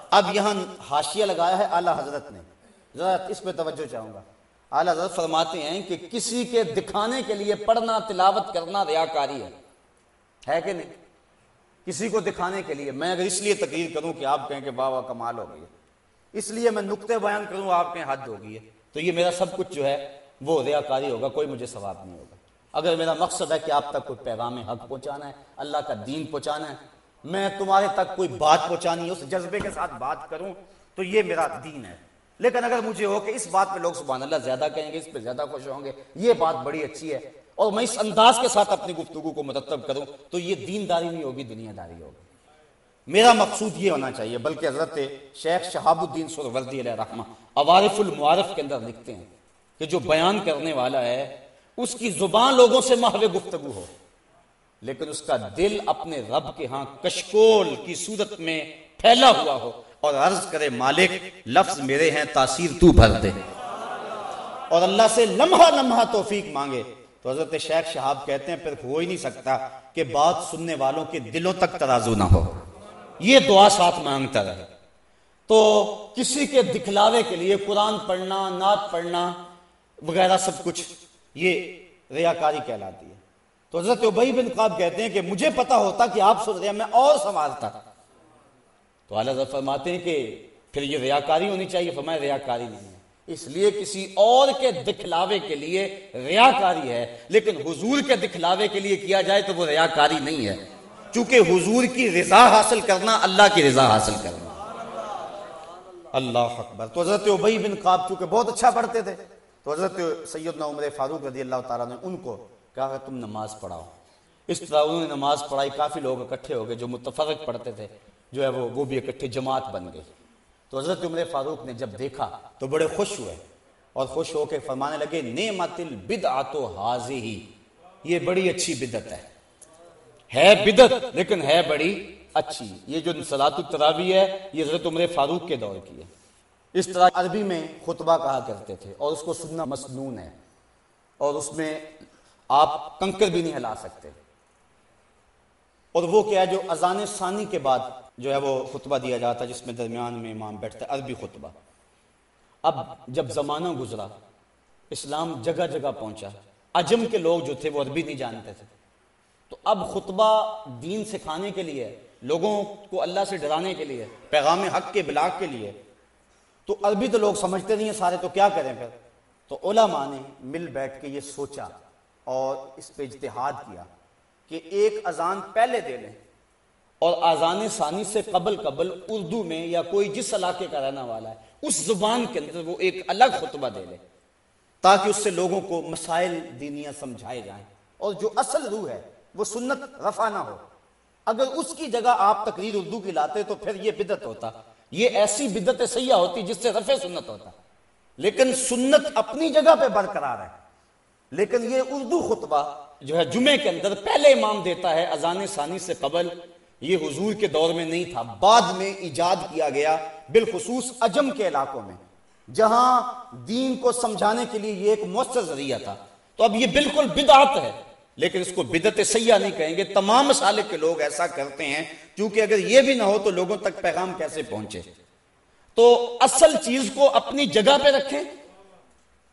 اب یہاں ہاشیہ لگایا ہے اعلی حضرت نے۔ ذرا اس پہ توجہ چاہوں گا۔ اعلی حضرت فرماتے ہیں کہ کسی کے دکھانے کے لیے پڑھنا، تلاوت کرنا ریاکاری ہے۔ ہے کہ نہیں؟ کسی کو دکھانے کے لیے۔ میں اگر اس لیے تقریر کروں کہ آپ کہیں کہ واہ کمال ہو گئی اس لیے میں نقطے بیان کروں، آپ کے حد ہوگی ہے۔ تو یہ میرا سب کچھ جو ہے وہ ریاکاری ہوگا، کوئی مجھے ثواب نہیں ہوگا۔ اگر میرا مقصد ہے کہ آپ تک کوئی پیغام حق پہنچانا ہے، اللہ کا دین پہنچانا ہے، میں تمہارے تک کوئی بات پہنچانی اس جذبے کے ساتھ بات کروں، تو یہ میرا دین ہے۔ لیکن اگر مجھے ہو کہ اس بات پہ لوگ سبحان اللہ زیادہ کہیں گے، اس پہ زیادہ خوش ہوں گے، یہ بات بڑی اچھی ہے اور میں اس انداز کے ساتھ اپنی گفتگو کو مرتب کروں، تو یہ دین داری نہیں ہوگی، دنیا داری ہوگی۔ میرا مقصود یہ ہونا چاہیے، بلکہ حضرت شیخ شہاب الدین سروردی علیہ رحمہ عوارف المعارف کے اندر لکھتے ہیں کہ جو بیان کرنے والا ہے، اس کی زبان لوگوں سے محو گفتگو ہو، لیکن اس کا دل اپنے رب کے ہاں کشکول کی صورت میں پھیلا ہوا ہو اور عرض کرے، مالک، لفظ میرے ہیں، تاثیر تو بھر دے۔ اور اللہ سے لمحہ لمحہ توفیق مانگے۔ تو حضرت شیخ شہاب کہتے ہیں، پھر ہو ہی نہیں سکتا کہ بات سننے والوں کے دلوں تک ترازو نہ ہو۔ یہ دعا ساتھ مانگتا رہے۔ تو کسی کے دکھلاوے کے لیے قرآن پڑھنا، نعت پڑھنا وغیرہ سب کچھ یہ ریاکاری کہلاتی ہے۔ تو حضرت عبی بن قاب کہتے ہیں کہ مجھے پتا ہوتا کہ آپ سن رہے ہیں، میں اور سنوارتا تو اعلیٰ فرماتے ہیں کہ پھر یہ ریاکاری ہونی چاہیے، فرمایا ریاکاری نہیں ہے۔ اس لیے کسی اور کے دکھلاوے کے لیے ریاکاری ہے، لیکن حضور کے دکھلاوے کے لیے کیا جائے تو وہ ریاکاری نہیں ہے۔ چونکہ حضور کی رضا حاصل کرنا، اللہ کی رضا حاصل کرنا۔ اللہ اکبر۔ تو حضرت عبی بن قاب چونکہ بہت اچھا پڑھتے تھے، تو حضرت سیدنا عمر فاروق رضی اللہ تعالیٰ نے ان کو کہا کہ تم نماز پڑھاؤ۔ اس طرح انہوں نے نماز پڑھائی، کافی لوگ اکٹھے ہو گئے، جو متفرق پڑھتے تھے، جو ہے وہ وہ بھی اکٹھے جماعت بن گئی تو حضرت عمر فاروق نے جب دیکھا تو بڑے خوش ہوئے اور خوش ہو کے فرمانے لگے، نعمت البدعت حاضی یہ بڑی اچھی بدت ہے۔ ہے بدت لیکن ہے بڑی اچھی۔ یہ جو سلاط التراوی ہے، یہ حضرت عمر فاروق کے دور کی ہے۔ اس طرح عربی میں خطبہ کہا کرتے تھے اور اس کو سننا مسنون ہے۔ اور اس میں آپ کنکر بھی نہیں ہلا سکتے۔ اور وہ کیا ہے، جو اذان ثانی کے بعد جو ہے وہ خطبہ دیا جاتا ہے، جس میں درمیان میں امام بیٹھتا ہے، عربی خطبہ۔ اب جب زمانہ گزرا، اسلام جگہ جگہ پہنچا۔ عجم کے لوگ جو تھے، وہ عربی نہیں جانتے تھے۔ تو اب خطبہ دین سکھانے کے لیے، لوگوں کو اللہ سے ڈرانے کے لیے، پیغام حق کے بلاغ کے لیے۔ تو عربی تو لوگ سمجھتے نہیں ہیں سارے، تو کیا کریں پھر؟ تو علماء نے مل بیٹھ کے یہ سوچا اور اس پہ اجتہاد کیا کہ ایک اذان پہلے دے لیں۔ اور آزان ثانی سے قبل قبل اردو میں یا کوئی جس علاقے کا رہنا والا ہے، اس زبان کے اندر وہ ایک الگ خطبہ دے لے تاکہ اس سے لوگوں کو مسائل دینیاں سمجھائے جائیں۔ اور جو اصل روح ہے وہ سنت رفع نہ ہو۔ اگر اس کی جگہ آپ تقریر اردو کی لاتے تو پھر یہ بدت ہوتا۔ یہ ایسی بدت سیاح ہوتی جس سے رفع سنت ہوتا۔ لیکن سنت اپنی جگہ پہ برقرار ہے۔ لیکن یہ اردو خطبہ جو ہے جمعے کے اندر پہلے امام دیتا ہے اذان ثانی سے قبل، یہ حضور کے دور میں نہیں تھا۔ بعد میں ایجاد کیا گیا بالخصوص عجم کے علاقوں میں، جہاں دین کو سمجھانے کے لیے یہ ایک مؤثر ذریعہ تھا۔ تو اب یہ بالکل بدعت ہے۔ لیکن اس کو بدت سیاح نہیں کہیں گے، تمام مسالے کے لوگ ایسا کرتے ہیں کیونکہ اگر یہ بھی نہ ہو تو لوگوں تک پیغام کیسے پہنچے؟ تو اصل چیز کو اپنی جگہ پہ رکھیں،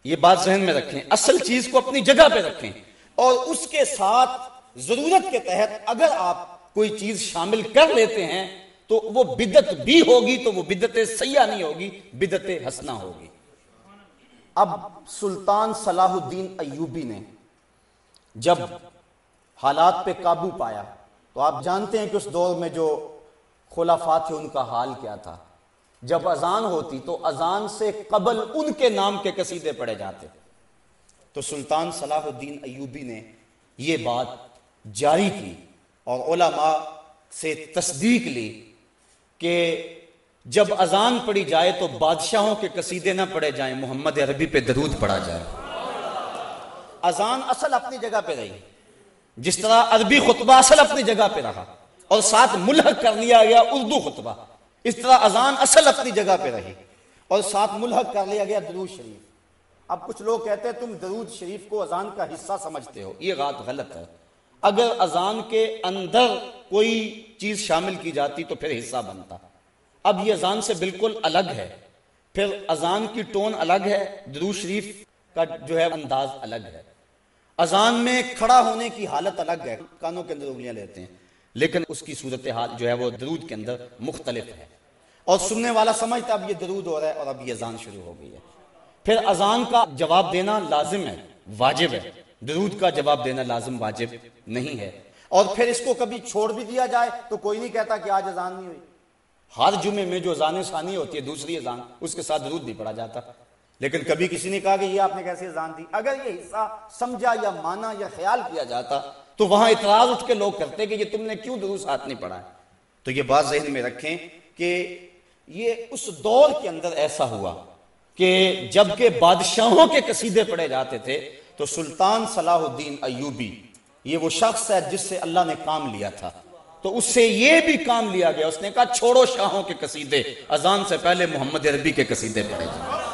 یہ بات ذہن میں رکھیں، اصل چیز کو اپنی جگہ پہ رکھیں۔ اور اس کے ساتھ ضرورت کے تحت اگر آپ کوئی چیز شامل کر لیتے ہیں، تو وہ بدت بھی ہوگی تو وہ بدت سیاح نہیں ہوگی بدت ہسنا ہوگی۔ اب سلطان صلاح الدین ایوبی نے جب حالات پہ قابو پایا، تو آپ جانتے ہیں کہ اس دور میں جو خلافات تھے، ان کا حال کیا تھا۔ جب اذان ہوتی، تو اذان سے قبل ان کے نام کے قصیدے پڑے جاتے۔ تو سلطان صلاح الدین ایوبی نے یہ بات جاری کی اور علماء سے تصدیق لی کہ جب اذان پڑی جائے تو بادشاہوں کے قصیدے نہ پڑے جائیں، محمد عربی پہ درود پڑا جائے۔ اذان اصل اپنی جگہ پہ رہی جس طرح عربی خطبہ اصل اپنی جگہ پہ رہا۔ اور ساتھ ملحق کر لیا گیا اردو خطبہ۔ اس طرح اذان اصل اپنی جگہ پہ رہی۔ اور ساتھ ملحق کر لیا گیا درود شریف۔ اب کچھ لوگ کہتے ہیں تم درود شریف کو اذان کا حصہ سمجھتے ہو۔ یہ بات غلط ہے۔ اگر اذان کے اندر کوئی چیز شامل کی جاتی تو پھر حصہ بنتا۔ اب یہ اذان سے بالکل الگ ہے۔ پھر اذان کی ٹون الگ ہے۔ درود شریف کا جو ہے انداز الگ ہے۔ اذان میں کھڑا ہونے کی حالت الگ ہے۔ کانوں کے اندر انگلیاں لیتے ہیں۔ لیکن اس کی صورت حال جو ہے وہ درود کے اندر مختلف ہے۔ اور سننے والا سمجھتا اب یہ درود ہو رہا ہے اور اب یہ اذان شروع ہو گئی ہے۔ پھر اذان کا جواب دینا لازم ہے، واجب ہے۔ درود کا جواب دینا لازم، واجب نہیں ہے۔ اور پھر اس کو کبھی چھوڑ بھی دیا جائے تو کوئی نہیں کہتا کہ آج اذان نہیں ہوئی۔ ہر جمعے میں جو اذان ثانی ہوتی ہے، دوسری اذان، اس کے ساتھ درود نہیں پڑا جاتا۔ لیکن کبھی کسی نے کہا کہ یہ آپ نے کیسے اذان دی؟ اگر یہ حصہ سمجھا یا مانا یا خیال کیا جاتا، تو وہاں اعتراض اٹھ کے لوگ کرتے کہ یہ تم نے کیوں درود ساتھ نہیں پڑھا ہے؟ تو یہ بات ذہن میں رکھیں کہ یہ اس دور کے اندر ایسا ہوا کہ جبکہ بادشاہوں کے قصیدے پڑے جاتے تھے، تو سلطان صلاح الدین ایوبی، یہ وہ شخص ہے جس سے اللہ نے کام لیا تھا۔ تو اس سے یہ بھی کام لیا گیا، اس نے کہا چھوڑو شاہوں کے قصیدے، اذان سے پہلے محمد عربی کے قصیدے پڑے جائیں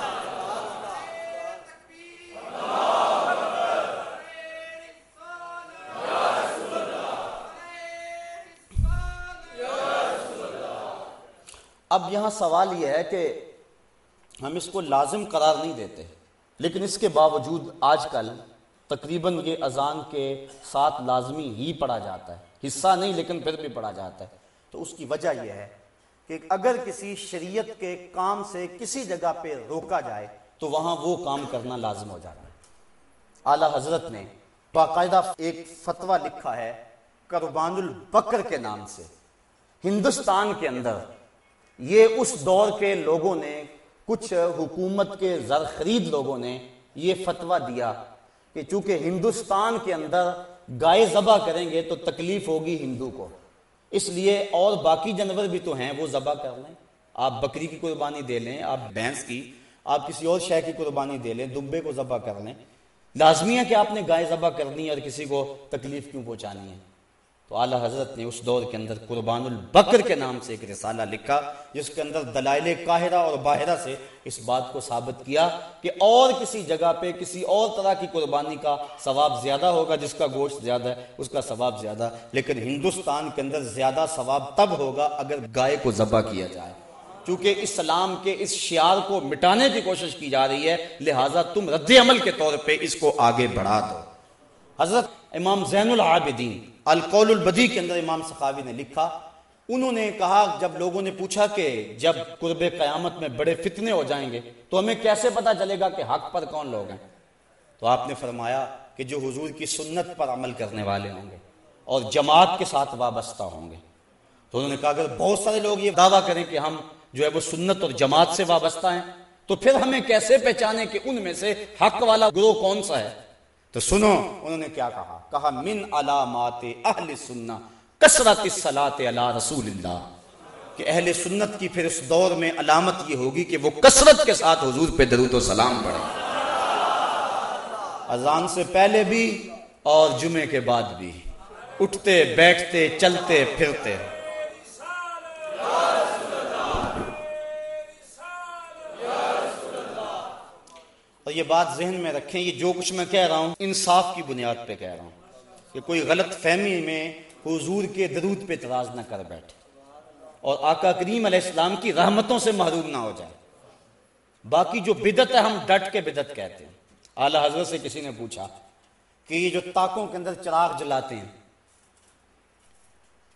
اب یہاں سوال یہ ہے کہ ہم اس کو لازم قرار نہیں دیتے، لیکن اس کے باوجود آج کل تقریباً یہ اذان کے ساتھ لازمی ہی پڑھا جاتا ہے، حصہ نہیں لیکن پھر بھی پڑھا جاتا ہے۔ تو اس کی وجہ یہ ہے کہ اگر کسی شریعت کے کام سے کسی جگہ پہ روکا جائے، تو وہاں وہ کام کرنا لازم ہو جاتا ہے۔ اعلی حضرت نے باقاعدہ ایک فتویٰ لکھا ہے کربان البکر کے نام سے، ہندوستان کے اندر۔ یہ اس دور کے لوگوں نے، کچھ حکومت کے زر خرید لوگوں نے یہ فتویٰ دیا کہ چونکہ ہندوستان کے اندر گائے ذبح کریں گے تو تکلیف ہوگی ہندو کو۔ اس لیے اور باقی جانور بھی تو ہیں، وہ ذبح کر لیں۔ آپ بکری کی قربانی دے لیں، آپ بھینس کی، آپ کسی اور شے کی قربانی دے لیں، دمبے کو ذبح کر لیں۔ لازمی ہے کہ آپ نے گائے ذبح کرنی ہے اور کسی کو تکلیف کیوں پہنچانی ہے؟ تو اعلیٰ حضرت نے اس دور کے اندر قربان البکر کے نام سے ایک رسالہ لکھا، جس کے اندر دلائل قاہرہ اور باہرہ سے اس بات کو ثابت کیا کہ اور کسی جگہ پہ کسی اور طرح کی قربانی کا ثواب زیادہ ہوگا جس کا گوشت زیادہ ہے، اس کا ثواب زیادہ لیکن ہندوستان کے اندر زیادہ ثواب تب ہوگا اگر گائے کو ذبح کیا جائے۔ چونکہ اسلام کے اس شعار کو مٹانے کی کوشش کی جا رہی ہے، لہٰذا تم رد عمل کے طور پہ اس کو آگے بڑھا دو۔ حضرت امام زین العابدین القول البدی کے اندر امام سخاوی نے لکھا، انہوں نے کہا، جب لوگوں نے پوچھا کہ جب قرب قیامت میں بڑے فتنے ہو جائیں گے، تو ہمیں کیسے پتا چلے گا کہ حق پر کون لوگ ہیں؟ تو آپ نے فرمایا کہ جو حضور کی سنت پر عمل کرنے والے ہوں گے اور جماعت کے ساتھ وابستہ ہوں گے۔ تو انہوں نے کہا، اگر بہت سارے لوگ یہ دعویٰ کریں کہ ہم جو ہے وہ سنت اور جماعت سے وابستہ ہیں، تو پھر ہمیں کیسے پہچانے کہ ان میں سے حق والا گروہ کون سا ہے؟ تو سنو۔ انہوں نے کیا کہا؟ کہا، من علامات اہل سننا کثرت الصلاۃ علی رسول اللہ. کہ اہل سنت کی پھر اس دور میں علامت یہ ہوگی کہ وہ کثرت کے ساتھ حضور پہ درود و سلام پڑھے۔ اذان سے پہلے بھی اور جمعے کے بعد بھی۔ اٹھتے، بیٹھتے، چلتے، پھرتے۔ اور یہ بات ذہن میں رکھیں، یہ جو کچھ میں کہہ رہا ہوں، انصاف کی بنیاد پہ کہہ رہا ہوں۔ کہ کوئی غلط فہمی میں حضور کے درود پہ اعتراض نہ کر بیٹھے۔ اور آقا کریم علیہ السلام کی رحمتوں سے محروم نہ ہو جائے۔ باقی جو بدت ہے، ہم ڈٹ کے بدت کہتے ہیں۔ اعلی حضرت سے کسی نے پوچھا کہ یہ جو تاکوں کے اندر چراغ جلاتے ہیں،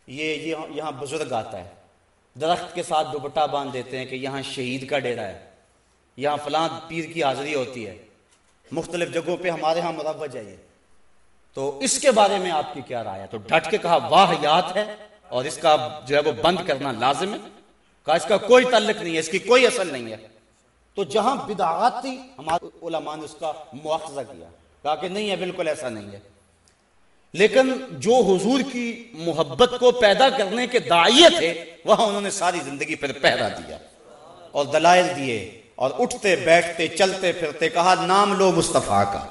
یہ یہاں بزرگ آتا ہے، درخت کے ساتھ دوپٹا باندھ دیتے ہیں کہ یہاں شہید کا ڈیرا ہے۔ یہاں فلاں پیر کی حاضری ہوتی ہے، مختلف جگہوں پہ ہمارے ہاں مروج ہے یہ۔ تو اس کے بارے میں آپ کی کیا رائے ہے؟ تو ڈٹ کے کہا، واہ، یاد ہے، اور اس کا جو ہے وہ بند کرنا لازم ہے۔ کہا، اس کا کوئی تعلق نہیں ہے، اس کی کوئی اصل نہیں ہے۔ تو جہاں بدعات تھی ہمارے علماء نے اس کا مواخذہ کیا، کہا کہ نہیں ہے، بالکل ایسا نہیں ہے۔ لیکن جو حضور کی محبت کو پیدا کرنے کے دائیں تھے، وہاں انہوں نے ساری زندگی پر پہرا دیا اور دلائل دیے۔ اور اٹھتے، بیٹھتے، چلتے پھرتے، کہا، نام لو مصطفیٰ کا۔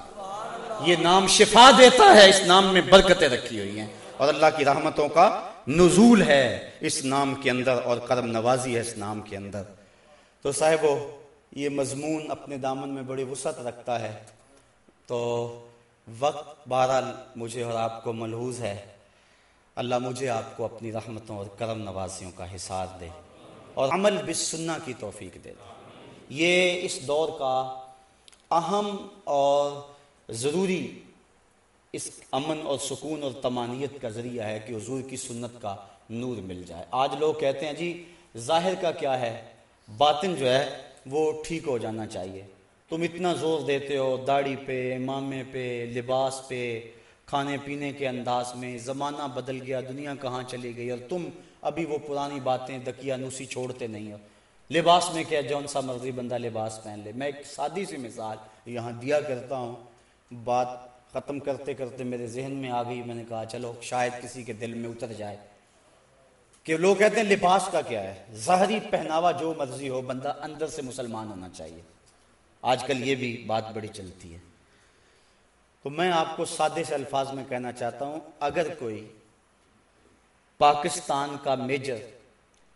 یہ نام شفا دیتا ہے، اس نام میں برکتیں رکھی ہوئی ہیں۔ اور اللہ کی رحمتوں کا نزول ہے اس نام کے اندر اور کرم نوازی ہے اس نام کے اندر۔ تو صاحب یہ مضمون اپنے دامن میں بڑی وسعت رکھتا ہے۔ تو وقت بہرحال مجھے اور آپ کو ملحوظ ہے۔ اللہ مجھے آپ کو اپنی رحمتوں اور کرم نوازیوں کا حساب دے اور عمل بسنہ کی توفیق دے دے۔ یہ اس دور کا اہم اور ضروری اس امن اور سکون اور تمانیت کا ذریعہ ہے کہ حضور کی سنت کا نور مل جائے۔ آج لوگ کہتے ہیں جی ظاہر کا کیا ہے؟ باطن جو ہے، وہ ٹھیک ہو جانا چاہیے۔ تم اتنا زور دیتے ہو، داڑھی پہ، امامے پہ، لباس پہ، کھانے پینے کے انداز میں، زمانہ بدل گیا، دنیا کہاں چلی گئی، اور تم ابھی وہ پرانی باتیں دکیا نوسی چھوڑتے نہیں ہو۔ لباس میں کیا جون سا مرضی بندہ لباس پہن لے۔ میں ایک سادی سی مثال یہاں دیا کرتا ہوں۔ بات ختم کرتے کرتے میرے ذہن میں آ گئی۔ میں نے کہا، چلو، شاید کسی کے دل میں اتر جائے۔ کہ لوگ کہتے ہیں، لباس کا کیا ہے؟ ظاہری پہناوا جو مرضی ہو، بندہ اندر سے مسلمان ہونا چاہیے۔ آج کل یہ بھی بات بڑی چلتی ہے۔ تو میں آپ کو سادے سے الفاظ میں کہنا چاہتا ہوں۔ اگر کوئی پاکستان کا میجر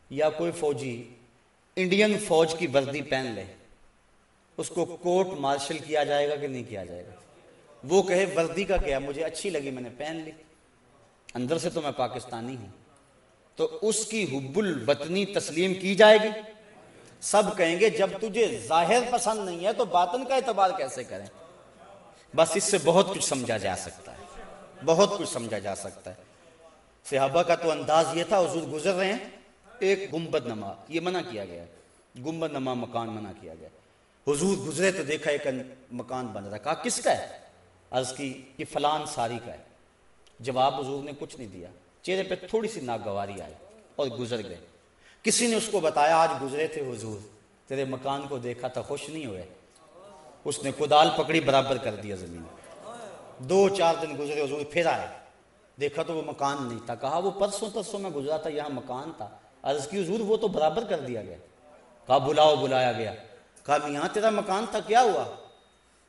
یا کوئی فوجی انڈین فوج کی وردی پہن لے۔ اس کو کوٹ مارشل کیا جائے گا کہ نہیں کیا جائے گا؟ وہ کہے وردی کا کیا؟ مجھے اچھی لگی، میں نے پہن لی۔ اندر سے تو میں پاکستانی ہوں۔ تو اس کی حب الوطنی تسلیم کی جائے گی۔ سب کہیں گے، جب تجھے ظاہر پسند نہیں ہے تو باطن کا اعتبار کیسے کریں؟ بس اس سے بہت کچھ سمجھا جا سکتا ہے۔ بہت کچھ سمجھا جا سکتا ہے۔ صحابہ کا تو انداز یہ تھا، حضور گزر رہے ہیں۔ ایک گنبد نما، یہ منع کیا گیا۔ گنبد نما، مکان منع کیا گیا۔ حضور گزرے تو دیکھا ایک مکان بن رہا، کہا، کس کا ہے؟ عرض کی، یہ فلان ساری کا ہے۔ جواب حضور نے کچھ نہیں دیا۔ چہرے پہ تھوڑی سی ناگواری آئی اور گزر گئے۔ کسی نے اس کو بتایا، آج گزرے تھے حضور، تیرے مکان کو دیکھا تھا، خوش نہیں ہوئے۔ اس نے کدال پکڑی، برابر کر دیا زمین۔ دو چار دن گزرے، حضور پھر آئے۔ دیکھا تو وہ مکان نہیں تھا، کہا، وہ پرسوں ترسوں میں گزرا تھا، یہاں مکان تھا۔ عرض کی حضور، وہ تو برابر کر دیا گیا۔ کہا، بلاؤ، بلایا گیا۔ کہا، میاں، تیرا مکان تھا، کیا ہوا؟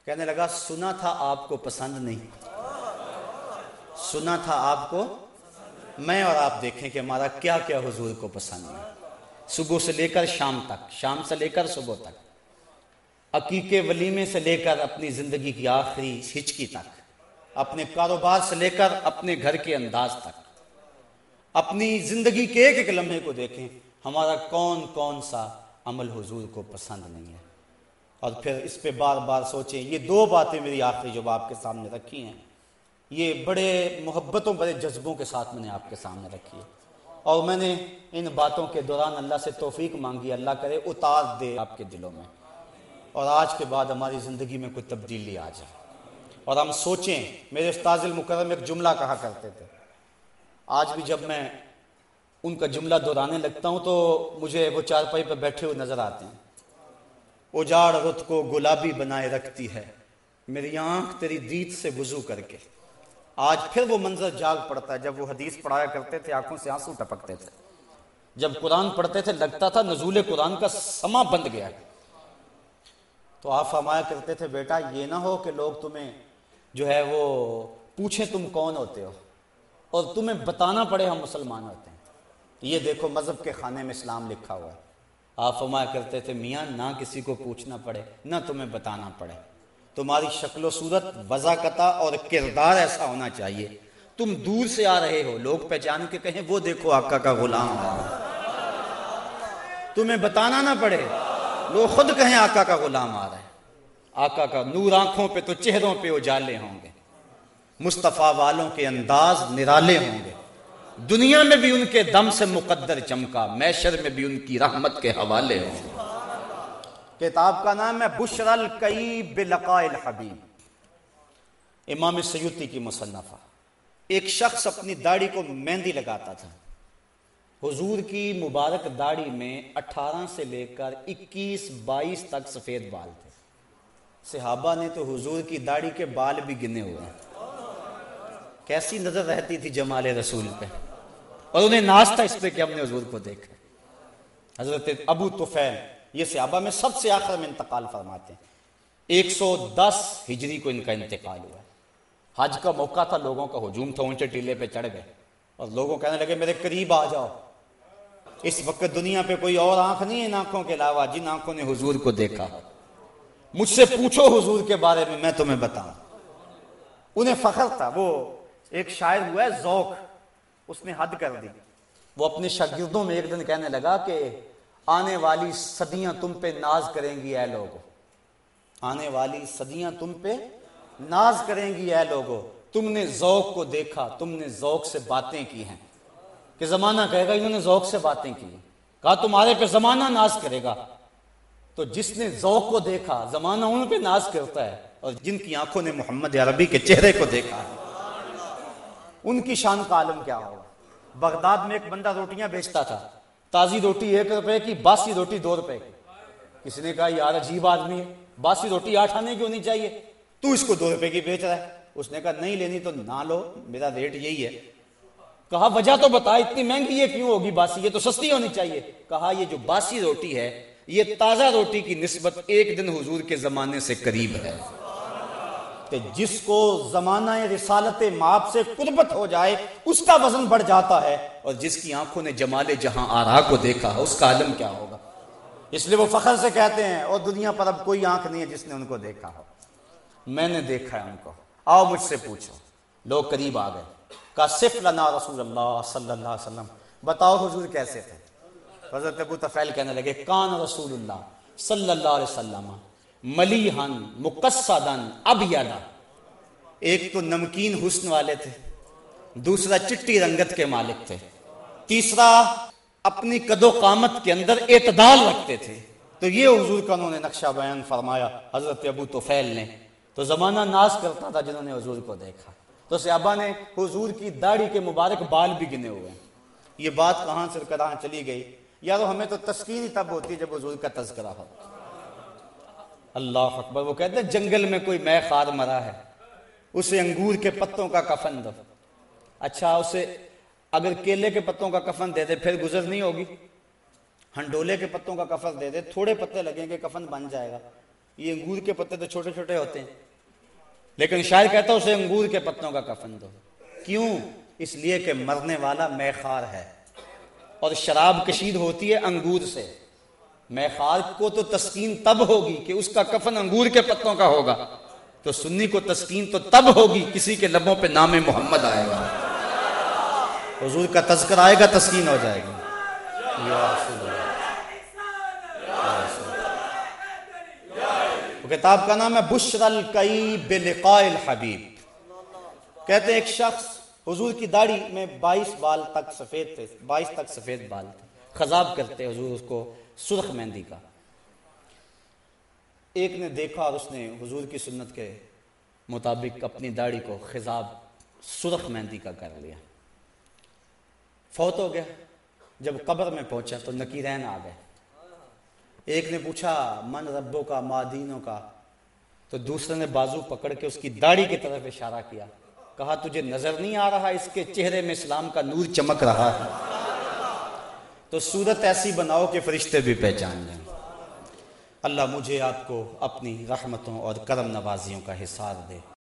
کہنے لگا، سنا تھا آپ کو پسند نہیں۔ سنا تھا آپ کو۔ میں اور آپ دیکھیں کہ ہمارا کیا کیا حضور کو پسند ہے۔ صبح سے لے کر شام تک، شام سے لے کر صبح تک۔ عقیقے ولیمے سے لے کر اپنی زندگی کی آخری ہچکی تک۔ اپنے کاروبار سے لے کر اپنے گھر کے انداز تک۔ اپنی زندگی کے ایک ایک لمحے کو دیکھیں، ہمارا کون کون سا عمل حضور کو پسند نہیں ہے۔ اور پھر اس پہ بار بار سوچیں، یہ دو باتیں میری آخری جو آپ کے سامنے رکھی ہیں، یہ بڑے محبتوں، بڑے جذبوں کے ساتھ میں نے آپ کے سامنے رکھی ہے۔ اور میں نے ان باتوں کے دوران اللہ سے توفیق مانگی، اللہ کرے اتار دے آپ کے دلوں میں۔ اور آج کے بعد ہماری زندگی میں کوئی تبدیلی آ جائے۔ اور ہم سوچیں، میرے استاذ المکرم ایک جملہ کہا کرتے تھے؟ آج بھی جب میں ان کا جملہ دہرانے لگتا ہوں تو مجھے وہ چارپائی پہ بیٹھے ہوئے نظر آتے ہیں۔ اجاڑ رت کو گلابی بنائے رکھتی ہے، میری آنکھ تیری دیت سے وضو کر کے۔ آج پھر وہ منظر جاگ پڑتا ہے، جب وہ حدیث پڑھایا کرتے تھے، آنکھوں سے آنسو ٹپکتے تھے۔ جب قرآن پڑھتے تھے، لگتا تھا نزول قرآن کا سما بند گیا تو آپ فرمایا کرتے تھے، بیٹا یہ نہ ہو کہ لوگ تمہیں جو ہے وہ پوچھیں تم کون ہوتے ہو۔ اور تمہیں بتانا پڑے ہم مسلمان ہوتے ہیں۔ یہ دیکھو مذہب کے خانے میں اسلام لکھا ہوا ہے۔ آپ فرمایا کرتے تھے، میاں، نہ کسی کو پوچھنا پڑے، نہ تمہیں بتانا پڑے۔ تمہاری شکل و صورت وضاقتہ اور کردار ایسا ہونا چاہیے۔ تم دور سے آ رہے ہو، لوگ پہچان کے کہیں وہ دیکھو آقا کا غلام۔ تمہیں بتانا نہ پڑے، لوگ خود کہیں آقا کا غلام آ رہا ہے۔ آقا کا نور آنکھوں پہ تو چہروں پہ اجالے ہوں گے۔ مصطفیٰ والوں کے انداز نرالے ہوں گے۔ دنیا میں بھی ان کے دم سے مقدر چمکا میشر میں بھی ان کی رحمت کے حوالے ہوں گے۔ کتاب کا نام ہے بشر بلقاء الحبیب۔ امام سیوتی کی مصنفہ۔ ایک شخص اپنی داڑھی کو مہندی لگاتا تھا۔ حضور کی مبارک داڑھی میں اٹھارہ سے لے کر اکیس بائیس تک سفید بال تھے۔ صحابہ نے تو حضور کی داڑھی کے بال بھی گنے ہوئے۔ کیسی نظر رہتی تھی جمال رسول پہ؟ اور انہیں ناز تھا اس پہ کہ ہم نے حضور کو دیکھا۔ حضرت ابو توفیل یہ صحابہ میں سب سے آخر میں انتقال فرماتے ہیں۔ ایک سو دس ہجری کو ان کا انتقال ہوا۔ حج کا موقع تھا، لوگوں کا ہجوم تھا، اونچے ٹیلے پہ چڑھ گئے۔ اور لوگوں کہنے لگے، میرے قریب آ جاؤ۔ اس وقت دنیا پہ کوئی اور آنکھ نہیں ہے ان آنکھوں کے علاوہ، جن آنکھوں نے حضور کو دیکھا۔ مجھ سے پوچھو حضور کے بارے میں میں تمہیں بتاؤں۔ انہیں فخر تھا، وہ ایک شاعر ہوا ہے، ذوق، اس نے حد کر دی۔ وہ اپنے شاگردوں میں ایک دن کہنے لگا کہ آنے والی صدیاں تم پہ ناز کریں گی، اے لوگو۔ آنے والی صدیاں تم پہ ناز کریں گی، اے لوگو۔ تم نے ذوق کو دیکھا، تم نے ذوق سے باتیں کی ہیں۔ کہ زمانہ کہے گا، انہوں نے ذوق سے باتیں کی کہا، تمہارے پہ زمانہ ناز کرے گا۔ تو جس نے ذوق کو دیکھا، زمانہ ان پہ ناز کرتا ہے، اور جن کی آنکھوں نے محمد عربی کے چہرے کو دیکھا ہے۔ ان کی شان کا عالم کیا ہوگا؟ بغداد میں ایک بندہ روٹیاں بیچتا تھا، تازی روٹی ایک روپے کی، باسی روٹی دو روپے کی۔ کسی نے کہا، یار، عجیب آدمی ہے۔ باسی روٹی آٹھ آنے کی ہونی چاہیے۔ تو اس کو دو روپے کی بیچ رہا ہے۔ اس نے کہا، نہیں لینی تو نہ لو، میرا ریٹ یہی ہے۔ کہا، وجہ تو بتا، اتنی مہنگی یہ کیوں ہوگی باسی؟ یہ تو سستی ہونی چاہیے۔ کہا، یہ جو باسی روٹی ہے، یہ تازہ روٹی کی نسبت ایک دن حضور کے زمانے سے قریب ہے۔ کہ جس کو زمانہ رسالت ماپ سے قربت ہو جائے اس کا وزن بڑھ جاتا ہے۔ اور جس کی آنکھوں نے جمال جہاں آرا کو دیکھا اس کا عالم کیا ہوگا؟ اس لیے وہ فخر سے کہتے ہیں اور دنیا پر اب کوئی آنکھ نہیں ہے جس نے ان کو دیکھا ہو۔ میں نے دیکھا ہے ان کو۔ آؤ مجھ سے پوچھو۔ لوگ قریب آ گئے۔ کہا صف لنا رسول اللہ صلی اللہ علیہ وسلم۔ بتاؤ حضور کیسے تھے؟ حضرت ابو تفیل کہنے لگے کان رسول اللہ صلی اللہ علیہ وسلم۔ ملیحن، مقصدن اب یادا ایک تو نمکین حسن والے تھے، دوسرا چٹی رنگت کے مالک تھے، تیسرا اپنی قد و قامت کے اندر اعتدال رکھتے تھے۔ تو یہ حضور کا انہوں نے نقشہ بیان فرمایا، حضرت ابو توفیل نے۔ تو زمانہ ناز کرتا تھا جنہوں نے حضور کو دیکھا۔ تو صحابہ نے حضور کی داڑھی کے مبارک بال بھی گنے ہوئے۔ ہیں یہ بات کہاں سے کہاں چلی گئی؟ یا تو ہمیں تو تسکین ہی تب ہوتی جب حضور کا تذکرہ ہو۔ اللہ اکبر۔ وہ کہتے ہیں جنگل میں کوئی میں خار مرا ہے، اسے انگور کے پتوں کا کفن دو۔ اچھا اسے اگر کیلے کے پتوں کا کفن دے دے، پھر گزر نہیں ہوگی۔ ہنڈولے کے پتوں کا کفن دے دے، تھوڑے پتے لگیں گے، کفن بن جائے گا۔ یہ انگور کے پتے تو چھوٹے چھوٹے ہوتے ہیں۔ لیکن شاید کہتا اسے انگور کے پتوں کا کفن دو۔ کیوں؟ اس لیے کہ مرنے والا میخار ہے اور شراب کشید ہوتی ہے انگور سے۔ میں میخار کو تو تسکین تب ہوگی کہ اس کا کفن انگور کے پتوں کا ہوگا۔ تو سنی کو تسکین تو تب ہوگی کسی کے لبوں پہ نام محمد آئے گا۔ حضور کا تذکر آئے گا، تسکین ہو جائے گی۔ یا رسول اللہ۔ کتاب کا نام ہے بشر القئی بلقاء الحبیب۔ کہتے ہیں ایک شخص حضور کی داڑھی میں بائیس بال تک سفید تھے، بائیس تک سفید بال تھے۔ خزاب کرتے حضور اس کو۔ سرخ مہندی کا۔ ایک نے دیکھا اور اس نے حضور کی سنت کے مطابق اپنی داڑھی کو خزاب سرخ مہندی کا کر لیا۔ فوت ہو گیا۔ جب قبر میں پہنچا تو نکیرین آ گئے۔ ایک نے پوچھا، من ربوں کا، مادینوں کا؟ تو دوسرے نے بازو پکڑ کے اس کی داڑھی کی طرف اشارہ کیا۔ کہا، تجھے نظر نہیں آ رہا اس کے چہرے میں اسلام کا نور چمک رہا ہے؟ تو صورت ایسی بناؤ کہ فرشتے بھی پہچان جائیں۔ اللہ مجھے آپ کو اپنی رحمتوں اور کرم نوازیوں کا حصار دے۔